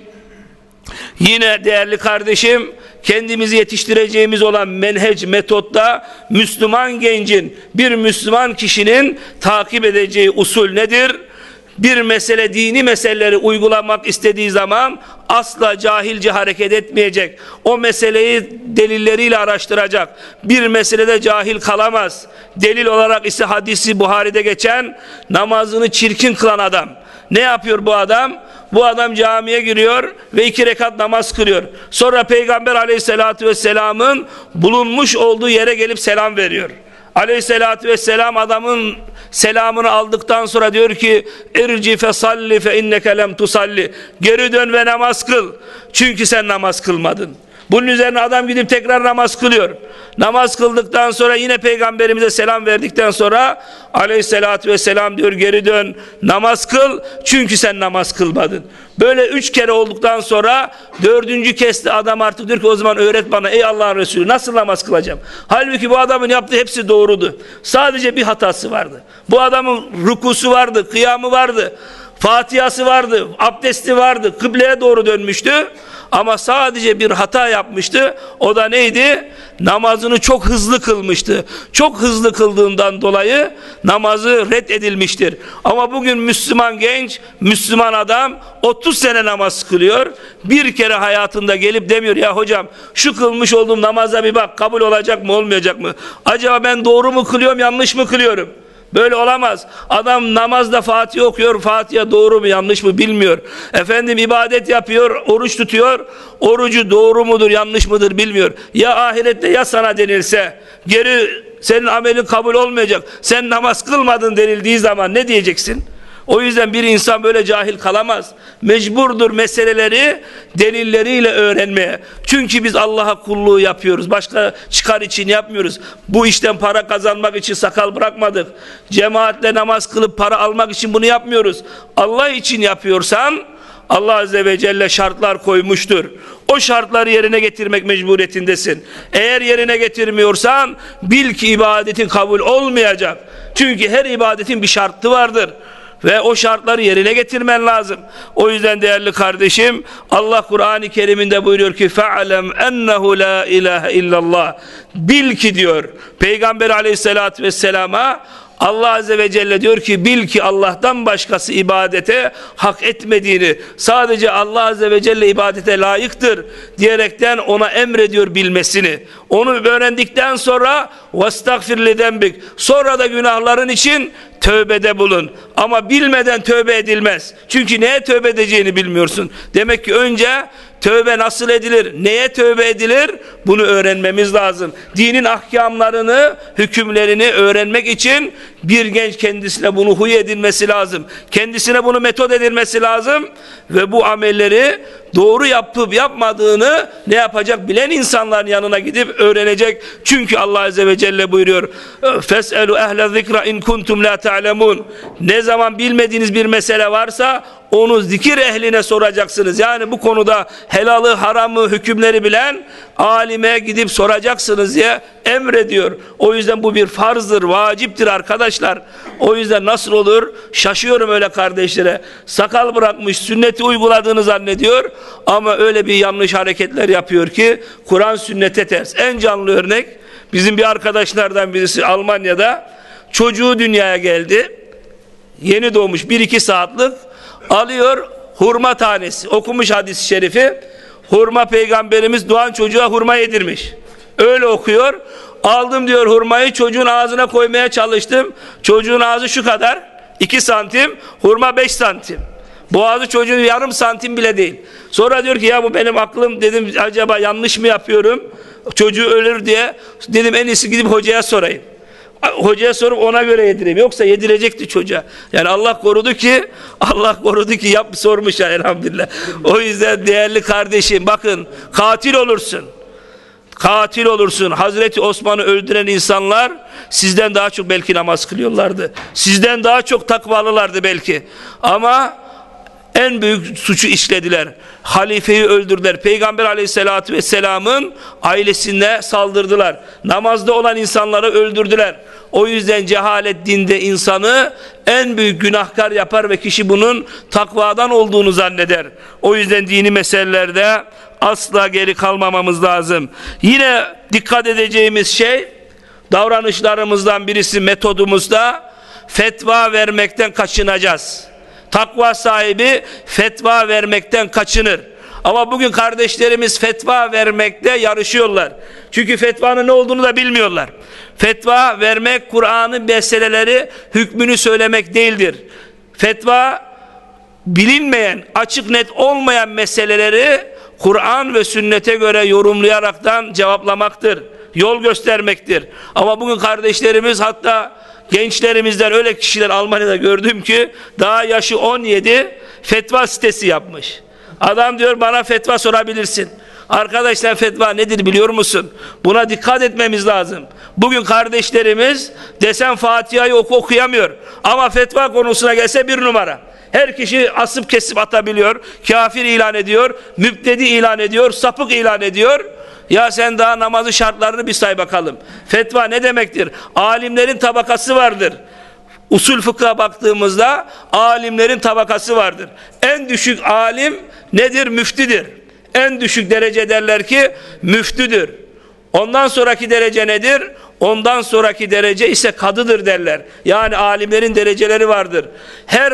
Yine değerli kardeşim kendimizi yetiştireceğimiz olan menhec metotta Müslüman gencin bir Müslüman kişinin takip edeceği usul nedir? Bir mesele dini meseleleri uygulamak istediği zaman asla cahilce hareket etmeyecek. O meseleyi delilleriyle araştıracak. Bir meselede cahil kalamaz. Delil olarak ise hadisi Buhari'de geçen namazını çirkin kılan adam. Ne yapıyor bu adam? Bu adam camiye giriyor ve iki rekat namaz kılıyor. Sonra Peygamber aleyhissalatü vesselamın bulunmuş olduğu yere gelip selam veriyor. Aleyhissalatü vesselam adamın selamını aldıktan sonra diyor ki irci fe salli fe inneke lem tusalli. Geri dön ve namaz kıl. Çünkü sen namaz kılmadın bunun üzerine adam gidip tekrar namaz kılıyor. Namaz kıldıktan sonra yine peygamberimize selam verdikten sonra aleyhissalatü vesselam diyor geri dön namaz kıl çünkü sen namaz kılmadın. Böyle üç kere olduktan sonra dördüncü de adam artık diyor ki o zaman öğret bana ey Allah'ın Resulü nasıl namaz kılacağım? Halbuki bu adamın yaptığı hepsi doğrudu. Sadece bir hatası vardı. Bu adamın rukusu vardı, kıyamı vardı. Fatihası vardı, abdesti vardı, kıbleye doğru dönmüştü. Ama sadece bir hata yapmıştı. O da neydi? Namazını çok hızlı kılmıştı. Çok hızlı kıldığından dolayı namazı red edilmiştir. Ama bugün Müslüman genç, Müslüman adam 30 sene namaz kılıyor. Bir kere hayatında gelip demiyor ya hocam şu kılmış olduğum namaza bir bak kabul olacak mı olmayacak mı? Acaba ben doğru mu kılıyorum yanlış mı kılıyorum? Böyle olamaz. Adam namazda Fatih okuyor. Fatiha doğru mu yanlış mı bilmiyor. Efendim ibadet yapıyor, oruç tutuyor. Orucu doğru mudur yanlış mıdır bilmiyor. Ya ahirette ya sana denilse geri senin amelin kabul olmayacak. Sen namaz kılmadın denildiği zaman ne diyeceksin? O yüzden bir insan böyle cahil kalamaz. Mecburdur meseleleri delilleriyle öğrenmeye. Çünkü biz Allah'a kulluğu yapıyoruz. Başka çıkar için yapmıyoruz. Bu işten para kazanmak için sakal bırakmadık. Cemaatle namaz kılıp para almak için bunu yapmıyoruz. Allah için yapıyorsan Allah Azze ve Celle şartlar koymuştur. O şartları yerine getirmek mecburiyetindesin. Eğer yerine getirmiyorsan bil ki ibadetin kabul olmayacak. Çünkü her ibadetin bir şartı vardır ve o şartları yerine getirmen lazım. O yüzden değerli kardeşim Allah Kur'an-ı Kerim'inde buyuruyor ki fe'alem ennehu la ilahe illallah bil ki diyor Peygamber aleyhissalatü vesselama Allah Azze ve Celle diyor ki bil ki Allah'tan başkası ibadete hak etmediğini sadece Allah Azze ve Celle ibadete layıktır diyerekten ona emrediyor bilmesini. Onu öğrendikten sonra vastagfir lidembik sonra da günahların için tövbede bulun. Ama bilmeden tövbe edilmez. Çünkü neye tövbe edeceğini bilmiyorsun. Demek ki önce tövbe nasıl edilir, neye tövbe edilir bunu öğrenmemiz lazım. Dinin ahkamlarını, hükümlerini öğrenmek için bir genç kendisine bunu huy edilmesi lazım. Kendisine bunu metot edilmesi lazım ve bu amelleri doğru yapıp yapmadığını ne yapacak bilen insanların yanına gidip öğrenecek. Çünkü Allah Azze ve Celle buyuruyor. Fes'elu ehle zikra in kuntum la ta'lemun. Ne zaman bilmediğiniz bir mesele varsa onu zikir ehline soracaksınız. Yani bu konuda helalı haramı hükümleri bilen alime gidip soracaksınız diye emrediyor. O yüzden bu bir farzdır, vaciptir arkadaşlar. O yüzden nasıl olur? Şaşıyorum öyle kardeşlere. Sakal bırakmış, sünneti uyguladığını zannediyor ama öyle bir yanlış hareketler yapıyor ki Kur'an sünnete ters. En canlı örnek bizim bir arkadaşlardan birisi Almanya'da çocuğu dünyaya geldi. Yeni doğmuş 1-2 saatlik alıyor hurma tanesi. Okumuş hadis-i şerifi. Hurma peygamberimiz doğan çocuğa hurma yedirmiş. Öyle okuyor. Aldım diyor hurmayı çocuğun ağzına koymaya çalıştım. Çocuğun ağzı şu kadar. 2 santim. Hurma 5 santim. Boğazı çocuğun yarım santim bile değil. Sonra diyor ki ya bu benim aklım dedim acaba yanlış mı yapıyorum? Çocuğu ölür diye dedim en iyisi gidip hocaya sorayım. Hocaya sorup ona göre yedireyim. Yoksa yedirecekti çocuğa. Yani Allah korudu ki Allah korudu ki yap sormuş ya elhamdülillah. O yüzden değerli kardeşim bakın katil olursun. Katil olursun. Hazreti Osman'ı öldüren insanlar sizden daha çok belki namaz kılıyorlardı. Sizden daha çok takvalılardı belki. Ama en büyük suçu işlediler. Halifeyi öldürdüler. Peygamber aleyhissalatü vesselamın ailesine saldırdılar. Namazda olan insanları öldürdüler. O yüzden cehalet dinde insanı en büyük günahkar yapar ve kişi bunun takvadan olduğunu zanneder. O yüzden dini meselelerde asla geri kalmamamız lazım. Yine dikkat edeceğimiz şey davranışlarımızdan birisi metodumuzda fetva vermekten kaçınacağız. Takva sahibi fetva vermekten kaçınır. Ama bugün kardeşlerimiz fetva vermekte yarışıyorlar. Çünkü fetvanın ne olduğunu da bilmiyorlar. Fetva vermek Kur'an'ın meseleleri hükmünü söylemek değildir. Fetva bilinmeyen, açık net olmayan meseleleri Kur'an ve sünnete göre yorumlayaraktan cevaplamaktır. Yol göstermektir. Ama bugün kardeşlerimiz hatta gençlerimizden öyle kişiler Almanya'da gördüm ki daha yaşı 17 fetva sitesi yapmış. Adam diyor bana fetva sorabilirsin. Arkadaşlar fetva nedir biliyor musun? Buna dikkat etmemiz lazım. Bugün kardeşlerimiz desen Fatiha'yı oku okuyamıyor. Ama fetva konusuna gelse bir numara. Her kişi asıp kesip atabiliyor. Kafir ilan ediyor. Müptedi ilan ediyor. Sapık ilan ediyor. Ya sen daha namazı şartlarını bir say bakalım. Fetva ne demektir? Alimlerin tabakası vardır. Usul fıkha baktığımızda alimlerin tabakası vardır. En düşük alim nedir? Müftidir. En düşük derece derler ki müftüdür. Ondan sonraki derece nedir? Ondan sonraki derece ise kadıdır derler. Yani alimlerin dereceleri vardır. Her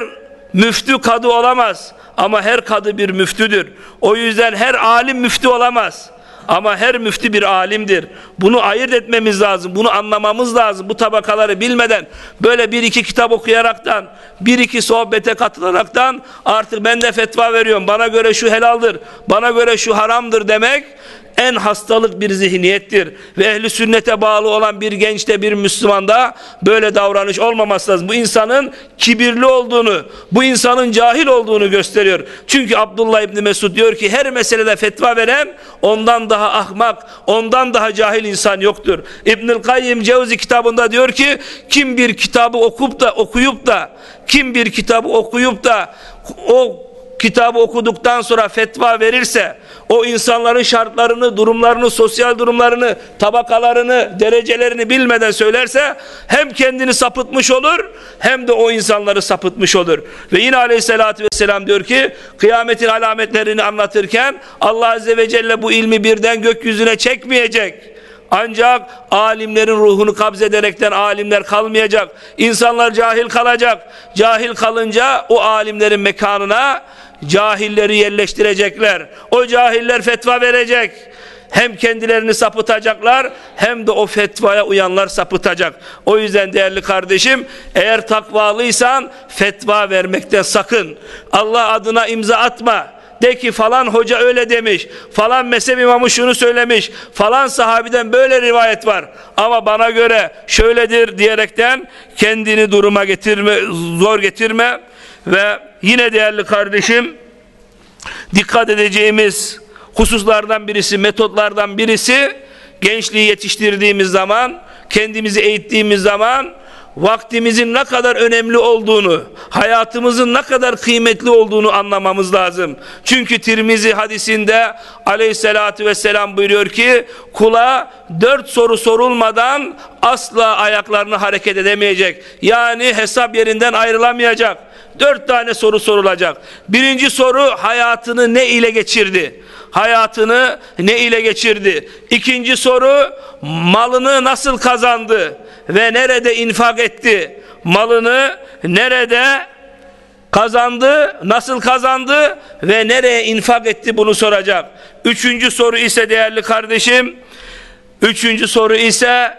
müftü kadı olamaz ama her kadı bir müftüdür. O yüzden her alim müftü olamaz. Ama her müftü bir alimdir. Bunu ayırt etmemiz lazım. Bunu anlamamız lazım. Bu tabakaları bilmeden böyle bir iki kitap okuyaraktan, bir iki sohbete katılaraktan artık ben de fetva veriyorum. Bana göre şu helaldir, bana göre şu haramdır demek en hastalık bir zihniyettir. Ve ehli sünnete bağlı olan bir gençte bir Müslümanda böyle davranış olmaması lazım. Bu insanın kibirli olduğunu, bu insanın cahil olduğunu gösteriyor. Çünkü Abdullah İbni Mesud diyor ki her meselede fetva veren ondan daha ahmak, ondan daha cahil insan yoktur. İbnül Kayyim Cevzi kitabında diyor ki kim bir kitabı okup da okuyup da kim bir kitabı okuyup da o kitabı okuduktan sonra fetva verirse o insanların şartlarını, durumlarını, sosyal durumlarını, tabakalarını, derecelerini bilmeden söylerse hem kendini sapıtmış olur hem de o insanları sapıtmış olur. Ve yine aleyhissalatü vesselam diyor ki kıyametin alametlerini anlatırken Allah azze ve celle bu ilmi birden gökyüzüne çekmeyecek. Ancak alimlerin ruhunu kabzederekten alimler kalmayacak. İnsanlar cahil kalacak. Cahil kalınca o alimlerin mekanına cahilleri yerleştirecekler. O cahiller fetva verecek. Hem kendilerini sapıtacaklar hem de o fetvaya uyanlar sapıtacak. O yüzden değerli kardeşim eğer takvalıysan fetva vermekten sakın. Allah adına imza atma. De ki falan hoca öyle demiş. Falan mezhep imamı şunu söylemiş. Falan sahabiden böyle rivayet var. Ama bana göre şöyledir diyerekten kendini duruma getirme, zor getirme. Ve yine değerli kardeşim dikkat edeceğimiz hususlardan birisi, metotlardan birisi gençliği yetiştirdiğimiz zaman, kendimizi eğittiğimiz zaman vaktimizin ne kadar önemli olduğunu, hayatımızın ne kadar kıymetli olduğunu anlamamız lazım. Çünkü Tirmizi hadisinde aleyhissalatü vesselam buyuruyor ki kula dört soru sorulmadan asla ayaklarını hareket edemeyecek. Yani hesap yerinden ayrılamayacak. Dört tane soru sorulacak. Birinci soru hayatını ne ile geçirdi? Hayatını ne ile geçirdi? İkinci soru malını nasıl kazandı ve nerede infak etti? Malını nerede kazandı, nasıl kazandı ve nereye infak etti bunu soracak. Üçüncü soru ise değerli kardeşim, üçüncü soru ise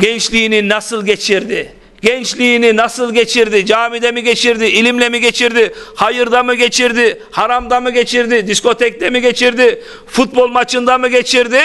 gençliğini nasıl geçirdi? Gençliğini nasıl geçirdi? Camide mi geçirdi? İlimle mi geçirdi? Hayırda mı geçirdi? Haramda mı geçirdi? Diskotekte mi geçirdi? Futbol maçında mı geçirdi?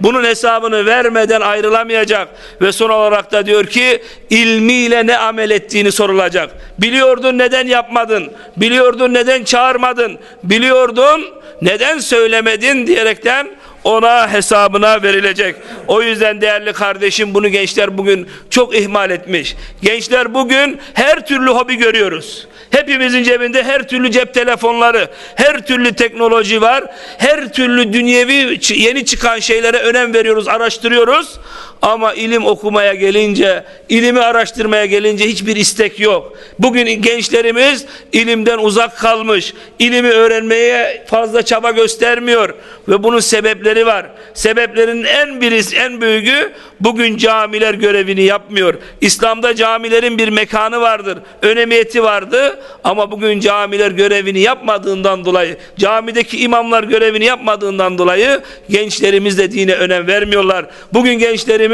Bunun hesabını vermeden ayrılamayacak. Ve son olarak da diyor ki ilmiyle ne amel ettiğini sorulacak. Biliyordun neden yapmadın? Biliyordun neden çağırmadın? Biliyordun neden söylemedin diyerekten ona hesabına verilecek. O yüzden değerli kardeşim bunu gençler bugün çok ihmal etmiş. Gençler bugün her türlü hobi görüyoruz. Hepimizin cebinde her türlü cep telefonları, her türlü teknoloji var. Her türlü dünyevi yeni çıkan şeylere önem veriyoruz, araştırıyoruz. Ama ilim okumaya gelince, ilimi araştırmaya gelince hiçbir istek yok. Bugün gençlerimiz ilimden uzak kalmış. İlimi öğrenmeye fazla çaba göstermiyor ve bunun sebepleri var. Sebeplerin en birisi, en büyüğü bugün camiler görevini yapmıyor. İslam'da camilerin bir mekanı vardır, önemiyeti vardı ama bugün camiler görevini yapmadığından dolayı, camideki imamlar görevini yapmadığından dolayı gençlerimiz de dine önem vermiyorlar. Bugün gençlerimiz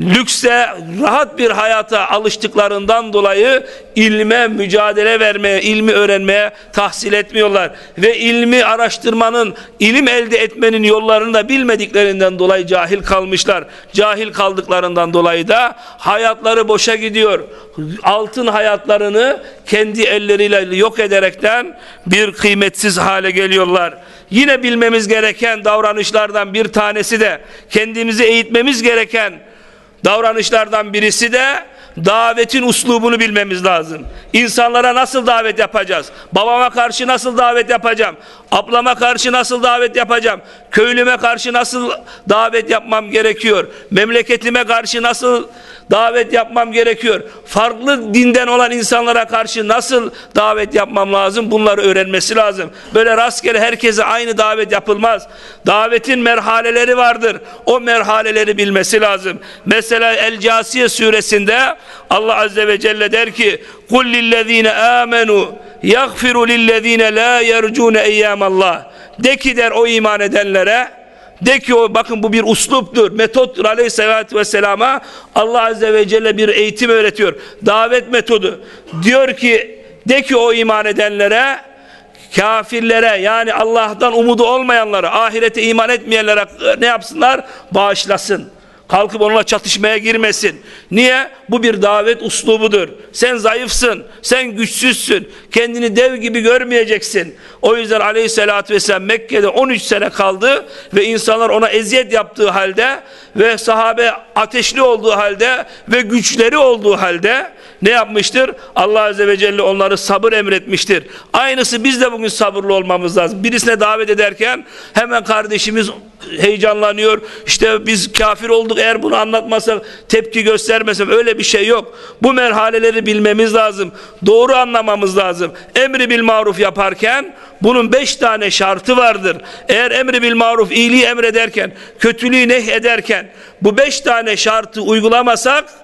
lükse, rahat bir hayata alıştıklarından dolayı ilme mücadele vermeye, ilmi öğrenmeye tahsil etmiyorlar. Ve ilmi araştırmanın, ilim elde etmenin yollarını da bilmediklerinden dolayı cahil kalmışlar. Cahil kaldıklarından dolayı da hayatları boşa gidiyor. Altın hayatlarını kendi elleriyle yok ederekten bir kıymetsiz hale geliyorlar. Yine bilmemiz gereken davranışlardan bir tanesi de kendimizi eğitmemiz gereken davranışlardan birisi de davetin uslubunu bilmemiz lazım. İnsanlara nasıl davet yapacağız? Babama karşı nasıl davet yapacağım? Ablama karşı nasıl davet yapacağım? Köylüme karşı nasıl davet yapmam gerekiyor? Memleketime karşı nasıl davet yapmam gerekiyor? Farklı dinden olan insanlara karşı nasıl davet yapmam lazım? Bunları öğrenmesi lazım. Böyle rastgele herkese aynı davet yapılmaz. Davetin merhaleleri vardır. O merhaleleri bilmesi lazım. Mesela El Casiye suresinde Allah Azze ve Celle der ki قُلْ لِلَّذ۪ينَ آمَنُوا يَغْفِرُ لِلَّذ۪ينَ لَا يَرْجُونَ اَيَّامَ اللّٰهِ De ki der o iman edenlere de ki o bakın bu bir usluptur, metottur aleyhissalatü vesselama Allah Azze ve Celle bir eğitim öğretiyor. Davet metodu. Diyor ki de ki o iman edenlere kafirlere yani Allah'tan umudu olmayanlara ahirete iman etmeyenlere ne yapsınlar? Bağışlasın. Kalkıp onunla çatışmaya girmesin. Niye? Bu bir davet uslubudur. Sen zayıfsın, sen güçsüzsün. Kendini dev gibi görmeyeceksin. O yüzden aleyhissalatü vesselam Mekke'de 13 sene kaldı ve insanlar ona eziyet yaptığı halde ve sahabe ateşli olduğu halde ve güçleri olduğu halde ne yapmıştır? Allah Azze ve Celle onları sabır emretmiştir. Aynısı biz de bugün sabırlı olmamız lazım. Birisine davet ederken hemen kardeşimiz heyecanlanıyor. İşte biz kafir olduk eğer bunu anlatmasak, tepki göstermesem öyle bir şey yok. Bu merhaleleri bilmemiz lazım. Doğru anlamamız lazım. Emri bil maruf yaparken bunun beş tane şartı vardır. Eğer emri bil maruf iyiliği emrederken, kötülüğü neh ederken bu beş tane şartı uygulamasak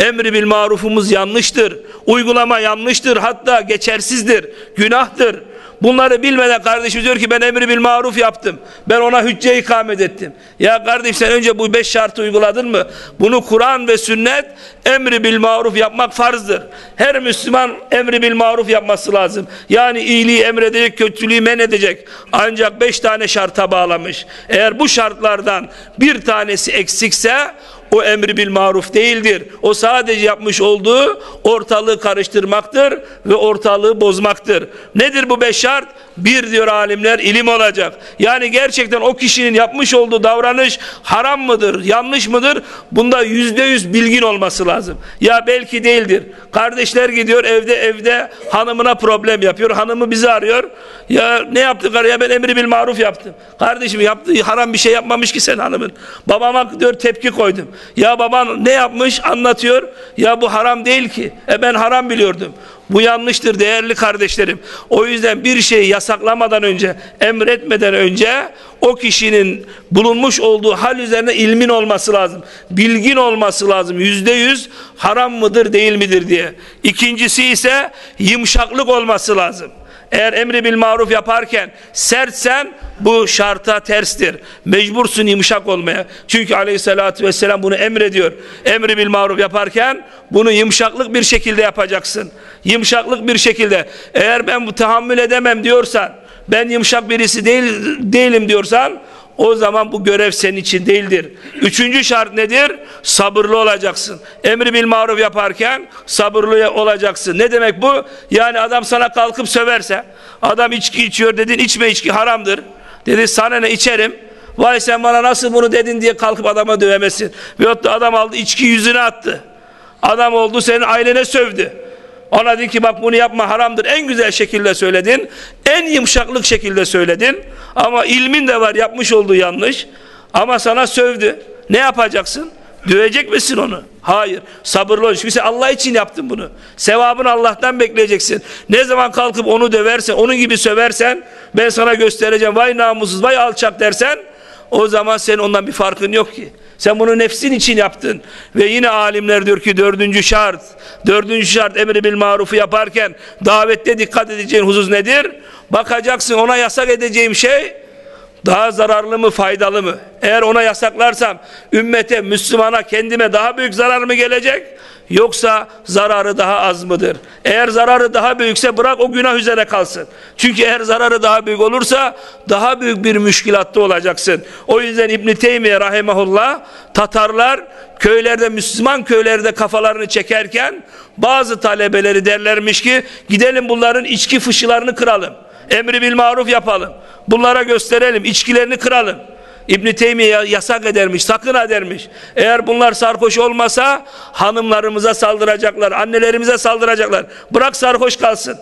emri bil marufumuz yanlıştır. Uygulama yanlıştır. Hatta geçersizdir. Günahtır. Bunları bilmeden kardeşim diyor ki ben emri bil maruf yaptım. Ben ona hücce ikamet ettim. Ya kardeş sen önce bu beş şartı uyguladın mı? Bunu Kur'an ve sünnet emri bil maruf yapmak farzdır. Her Müslüman emri bil maruf yapması lazım. Yani iyiliği emredecek, kötülüğü men edecek. Ancak beş tane şarta bağlamış. Eğer bu şartlardan bir tanesi eksikse o emri bil maruf değildir. O sadece yapmış olduğu ortalığı karıştırmaktır ve ortalığı bozmaktır. Nedir bu beş şart? Bir diyor alimler ilim olacak. Yani gerçekten o kişinin yapmış olduğu davranış haram mıdır, yanlış mıdır? Bunda yüzde yüz bilgin olması lazım. Ya belki değildir. Kardeşler gidiyor evde evde hanımına problem yapıyor. Hanımı bizi arıyor. Ya ne yaptık ya ben emri bil maruf yaptım. Kardeşim yaptığı haram bir şey yapmamış ki sen hanımın. Babama diyor tepki koydum. Ya baban ne yapmış anlatıyor. Ya bu haram değil ki. E ben haram biliyordum. Bu yanlıştır değerli kardeşlerim. O yüzden bir şeyi yasaklamadan önce, emretmeden önce o kişinin bulunmuş olduğu hal üzerine ilmin olması lazım. Bilgin olması lazım. Yüzde yüz haram mıdır değil midir diye. İkincisi ise yumuşaklık olması lazım. Eğer emri bil maruf yaparken sertsen bu şarta terstir. Mecbursun yumuşak olmaya. Çünkü aleyhissalatü vesselam bunu emrediyor. Emri bil maruf yaparken bunu yumuşaklık bir şekilde yapacaksın. Yumuşaklık bir şekilde. Eğer ben bu tahammül edemem diyorsan, ben yumuşak birisi değil, değilim diyorsan o zaman bu görev senin için değildir. Üçüncü şart nedir? Sabırlı olacaksın. Emri bil maruf yaparken sabırlı olacaksın. Ne demek bu? Yani adam sana kalkıp söverse, adam içki içiyor dedin içme içki haramdır. Dedi sana ne içerim. Vay sen bana nasıl bunu dedin diye kalkıp adama dövemezsin. Veyahut da adam aldı içki yüzüne attı. Adam oldu senin ailene sövdü. Ona dedin ki bak bunu yapma haramdır. En güzel şekilde söyledin. En yumuşaklık şekilde söyledin. Ama ilmin de var yapmış olduğu yanlış. Ama sana sövdü. Ne yapacaksın? Dövecek misin onu? Hayır. Sabırlı ol. Çünkü sen Allah için yaptın bunu. Sevabını Allah'tan bekleyeceksin. Ne zaman kalkıp onu döversen, onun gibi söversen ben sana göstereceğim. Vay namussuz, vay alçak dersen o zaman senin ondan bir farkın yok ki. Sen bunu nefsin için yaptın. Ve yine alimler diyor ki dördüncü şart, dördüncü şart emri bil marufu yaparken davette dikkat edeceğin husus nedir? Bakacaksın ona yasak edeceğim şey daha zararlı mı faydalı mı? Eğer ona yasaklarsam ümmete, Müslümana, kendime daha büyük zarar mı gelecek? Yoksa zararı daha az mıdır? Eğer zararı daha büyükse bırak o günah üzere kalsın. Çünkü eğer zararı daha büyük olursa daha büyük bir müşkilatta olacaksın. O yüzden İbn Teymiye rahimehullah Tatarlar köylerde Müslüman köylerde kafalarını çekerken bazı talebeleri derlermiş ki gidelim bunların içki fışılarını kıralım. Emri bil maruf yapalım. Bunlara gösterelim, içkilerini kıralım. İbn Teymiye yasak edermiş, sakın edermiş. Eğer bunlar sarhoş olmasa hanımlarımıza saldıracaklar, annelerimize saldıracaklar. Bırak sarhoş kalsın.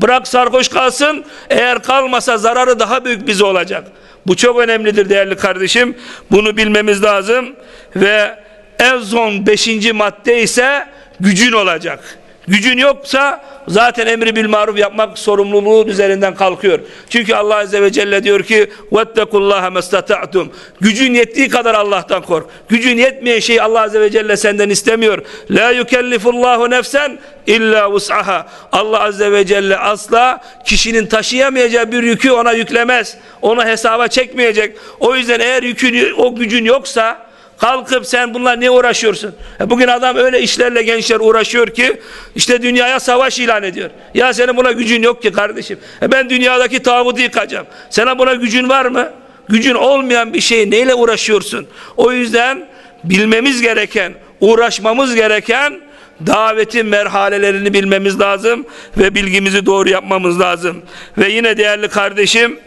Bırak sarhoş kalsın. Eğer kalmasa zararı daha büyük bize olacak. Bu çok önemlidir değerli kardeşim. Bunu bilmemiz lazım ve en son beşinci madde ise gücün olacak. Gücün yoksa zaten emri bil maruf yapmak sorumluluğu üzerinden kalkıyor. Çünkü Allah Azze ve Celle diyor ki وَاتَّقُوا اللّٰهَ Gücün yettiği kadar Allah'tan kork. Gücün yetmeyen şey Allah Azze ve Celle senden istemiyor. لَا يُكَلِّفُ اللّٰهُ نَفْسًا illa وُسْعَهَا Allah Azze ve Celle asla kişinin taşıyamayacağı bir yükü ona yüklemez. Ona hesaba çekmeyecek. O yüzden eğer yükün, o gücün yoksa Kalkıp sen bunlar ne uğraşıyorsun? E bugün adam öyle işlerle gençler uğraşıyor ki işte dünyaya savaş ilan ediyor. Ya senin buna gücün yok ki kardeşim. E ben dünyadaki tağutu yıkacağım. Sana buna gücün var mı? Gücün olmayan bir şey neyle uğraşıyorsun? O yüzden bilmemiz gereken, uğraşmamız gereken davetin merhalelerini bilmemiz lazım ve bilgimizi doğru yapmamız lazım. Ve yine değerli kardeşim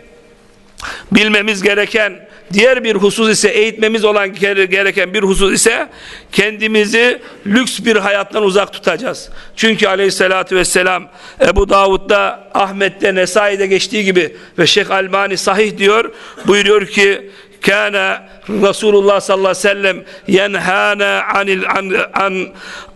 bilmemiz gereken Diğer bir husus ise eğitmemiz olan gereken bir husus ise kendimizi lüks bir hayattan uzak tutacağız. Çünkü aleyhissalatü vesselam Ebu Davud'da, Ahmet'te, Nesai'de geçtiği gibi ve Şeyh Albani sahih diyor, buyuruyor ki kana Resulullah sallallahu aleyhi ve sellem yenhana anil an an,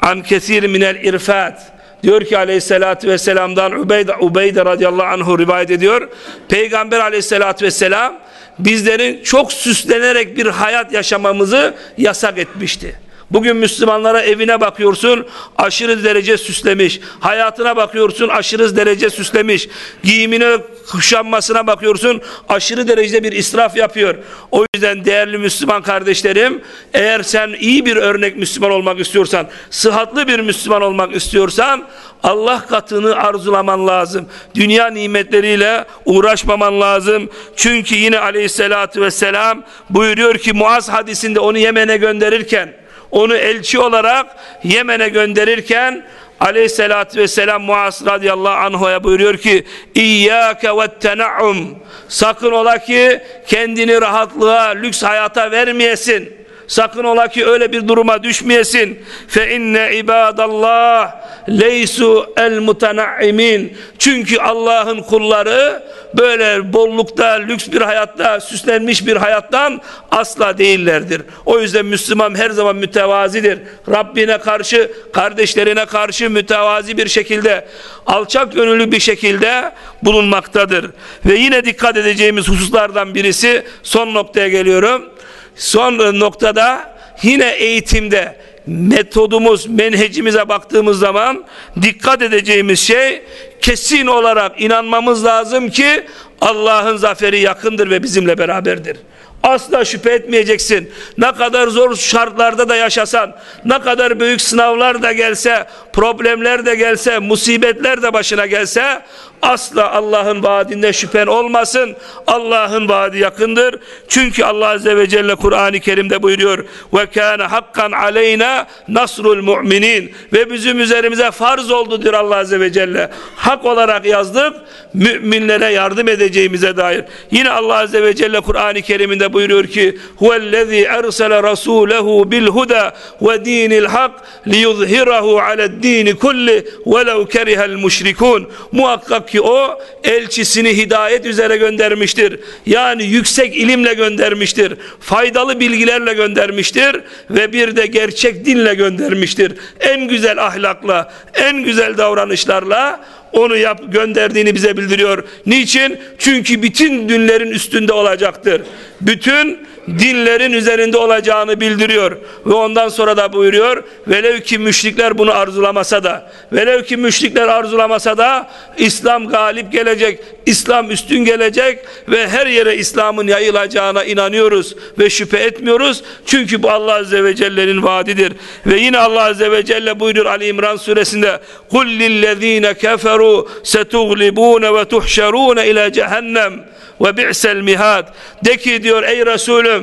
an kesir minel irfat diyor ki aleyhissalatü vesselam'dan Ubeyde, Ubeyde radıyallahu anhu rivayet ediyor peygamber aleyhissalatü vesselam bizlerin çok süslenerek bir hayat yaşamamızı yasak etmişti. Bugün Müslümanlara evine bakıyorsun aşırı derece süslemiş. Hayatına bakıyorsun aşırı derece süslemiş. Giyimine kuşanmasına bakıyorsun aşırı derecede bir israf yapıyor. O yüzden değerli Müslüman kardeşlerim eğer sen iyi bir örnek Müslüman olmak istiyorsan, sıhhatlı bir Müslüman olmak istiyorsan Allah katını arzulaman lazım. Dünya nimetleriyle uğraşmaman lazım. Çünkü yine aleyhissalatü vesselam buyuruyor ki Muaz hadisinde onu Yemen'e gönderirken onu elçi olarak Yemen'e gönderirken aleyhissalatü vesselam Muaz radıyallahu anhu'ya buyuruyor ki İyyâke ve tena'um. Sakın ola ki kendini rahatlığa lüks hayata vermeyesin sakın ola ki öyle bir duruma düşmeyesin. Fe inne ibadallah leysu el mutanaimin çünkü Allah'ın kulları böyle bollukta lüks bir hayatta süslenmiş bir hayattan asla değillerdir. O yüzden Müslüman her zaman mütevazidir. Rabbine karşı kardeşlerine karşı mütevazi bir şekilde alçak gönüllü bir şekilde bulunmaktadır. Ve yine dikkat edeceğimiz hususlardan birisi son noktaya geliyorum son noktada yine eğitimde metodumuz, menhecimize baktığımız zaman dikkat edeceğimiz şey kesin olarak inanmamız lazım ki Allah'ın zaferi yakındır ve bizimle beraberdir. Asla şüphe etmeyeceksin. Ne kadar zor şartlarda da yaşasan, ne kadar büyük sınavlar da gelse, problemler de gelse, musibetler de başına gelse Asla Allah'ın vaadinde şüphen olmasın. Allah'ın vaadi yakındır. Çünkü Allah Azze ve Celle Kur'an-ı Kerim'de buyuruyor. Ve kâne hakkan aleyna nasrul mu'minin. Ve bizim üzerimize farz oldu diyor Allah Azze ve Celle. Hak olarak yazdık. Müminlere yardım edeceğimize dair. Yine Allah Azze ve Celle Kur'an-ı Kerim'inde buyuruyor ki Huvellezî ersele rasûlehu bil huda ve dinil hak liyuzhirahu aled-dini kulli velev kerihel müşrikun. Muhakkak ki o elçisini hidayet üzere göndermiştir. Yani yüksek ilimle göndermiştir. Faydalı bilgilerle göndermiştir ve bir de gerçek dinle göndermiştir. En güzel ahlakla, en güzel davranışlarla onu yap gönderdiğini bize bildiriyor. Niçin? Çünkü bütün dinlerin üstünde olacaktır. Bütün dinlerin üzerinde olacağını bildiriyor ve ondan sonra da buyuruyor velev ki müşrikler bunu arzulamasa da velev ki müşrikler arzulamasa da İslam galip gelecek İslam üstün gelecek ve her yere İslam'ın yayılacağına inanıyoruz ve şüphe etmiyoruz. Çünkü bu Allah Azze ve Celle'nin vaadidir. Ve yine Allah Azze ve Celle buyuruyor Ali İmran suresinde kul lillezine keferu setuglibune ve tuhşerune ila cehennem ve bi'sel mihad. De ki diyor ey Resulüm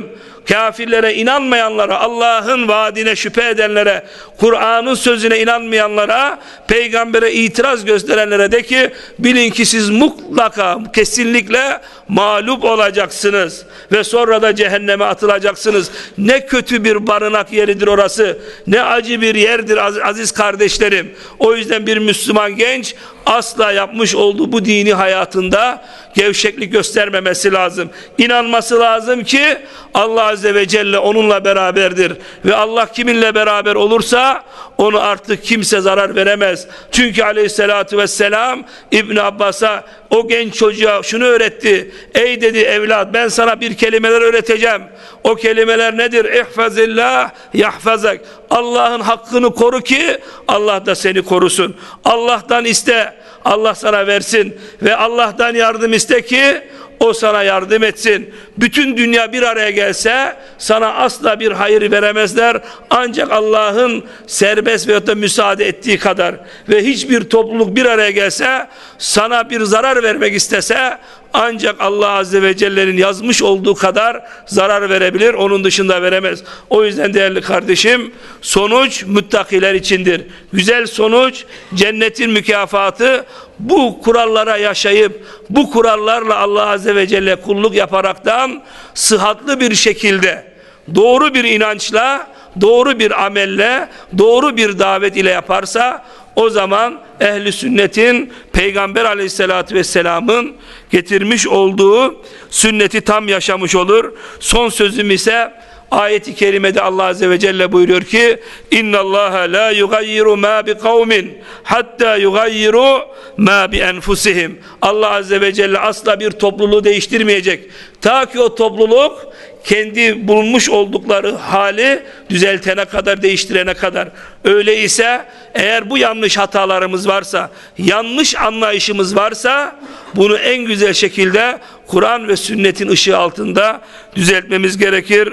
kafirlere inanmayanlara Allah'ın vaadine şüphe edenlere Kur'an'ın sözüne inanmayanlara peygambere itiraz gösterenlere de ki bilin ki siz mutlaka kesinlikle mağlup olacaksınız ve sonra da cehenneme atılacaksınız ne kötü bir barınak yeridir orası ne acı bir yerdir aziz kardeşlerim o yüzden bir Müslüman genç asla yapmış olduğu bu dini hayatında gevşeklik göstermemesi lazım. İnanması lazım ki Allah Azze ve Celle onunla beraberdir. Ve Allah kiminle beraber olursa onu artık kimse zarar veremez. Çünkü aleyhissalatü vesselam İbn Abbas'a o genç çocuğa şunu öğretti. Ey dedi evlat ben sana bir kelimeler öğreteceğim. O kelimeler nedir? İhfazillah yahfazak. Allah'ın hakkını koru ki Allah da seni korusun. Allah'tan iste. Allah sana versin ve Allah'tan yardım iste ki o sana yardım etsin. Bütün dünya bir araya gelse sana asla bir hayır veremezler. Ancak Allah'ın serbest veyahut da müsaade ettiği kadar ve hiçbir topluluk bir araya gelse sana bir zarar vermek istese ancak Allah Azze ve Celle'nin yazmış olduğu kadar zarar verebilir. Onun dışında veremez. O yüzden değerli kardeşim sonuç müttakiler içindir. Güzel sonuç cennetin mükafatı bu kurallara yaşayıp bu kurallarla Allah Azze ve Celle kulluk yaparaktan sıhhatlı bir şekilde doğru bir inançla doğru bir amelle doğru bir davet ile yaparsa o zaman ehli sünnetin peygamber aleyhissalatü vesselamın getirmiş olduğu sünneti tam yaşamış olur. Son sözüm ise ayeti kerimede Allah azze ve celle buyuruyor ki inna Allah la yugayyiru ma bi kavmin hatta yugayyiru ma bi enfusihim Allah azze ve celle asla bir topluluğu değiştirmeyecek ta ki o topluluk kendi bulunmuş oldukları hali düzeltene kadar değiştirene kadar. Öyleyse eğer bu yanlış hatalarımız varsa yanlış anlayışımız varsa bunu en güzel şekilde Kur'an ve sünnetin ışığı altında düzeltmemiz gerekir.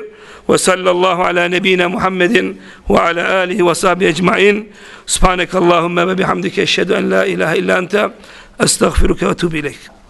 Ve sallallahu ala nebine Muhammedin ve ala alihi ve sahbihi ecmain subhanekallahumma ve bihamdike eşhedü en la ilahe illa ente. Estağfiruke ve tuğbu ileyk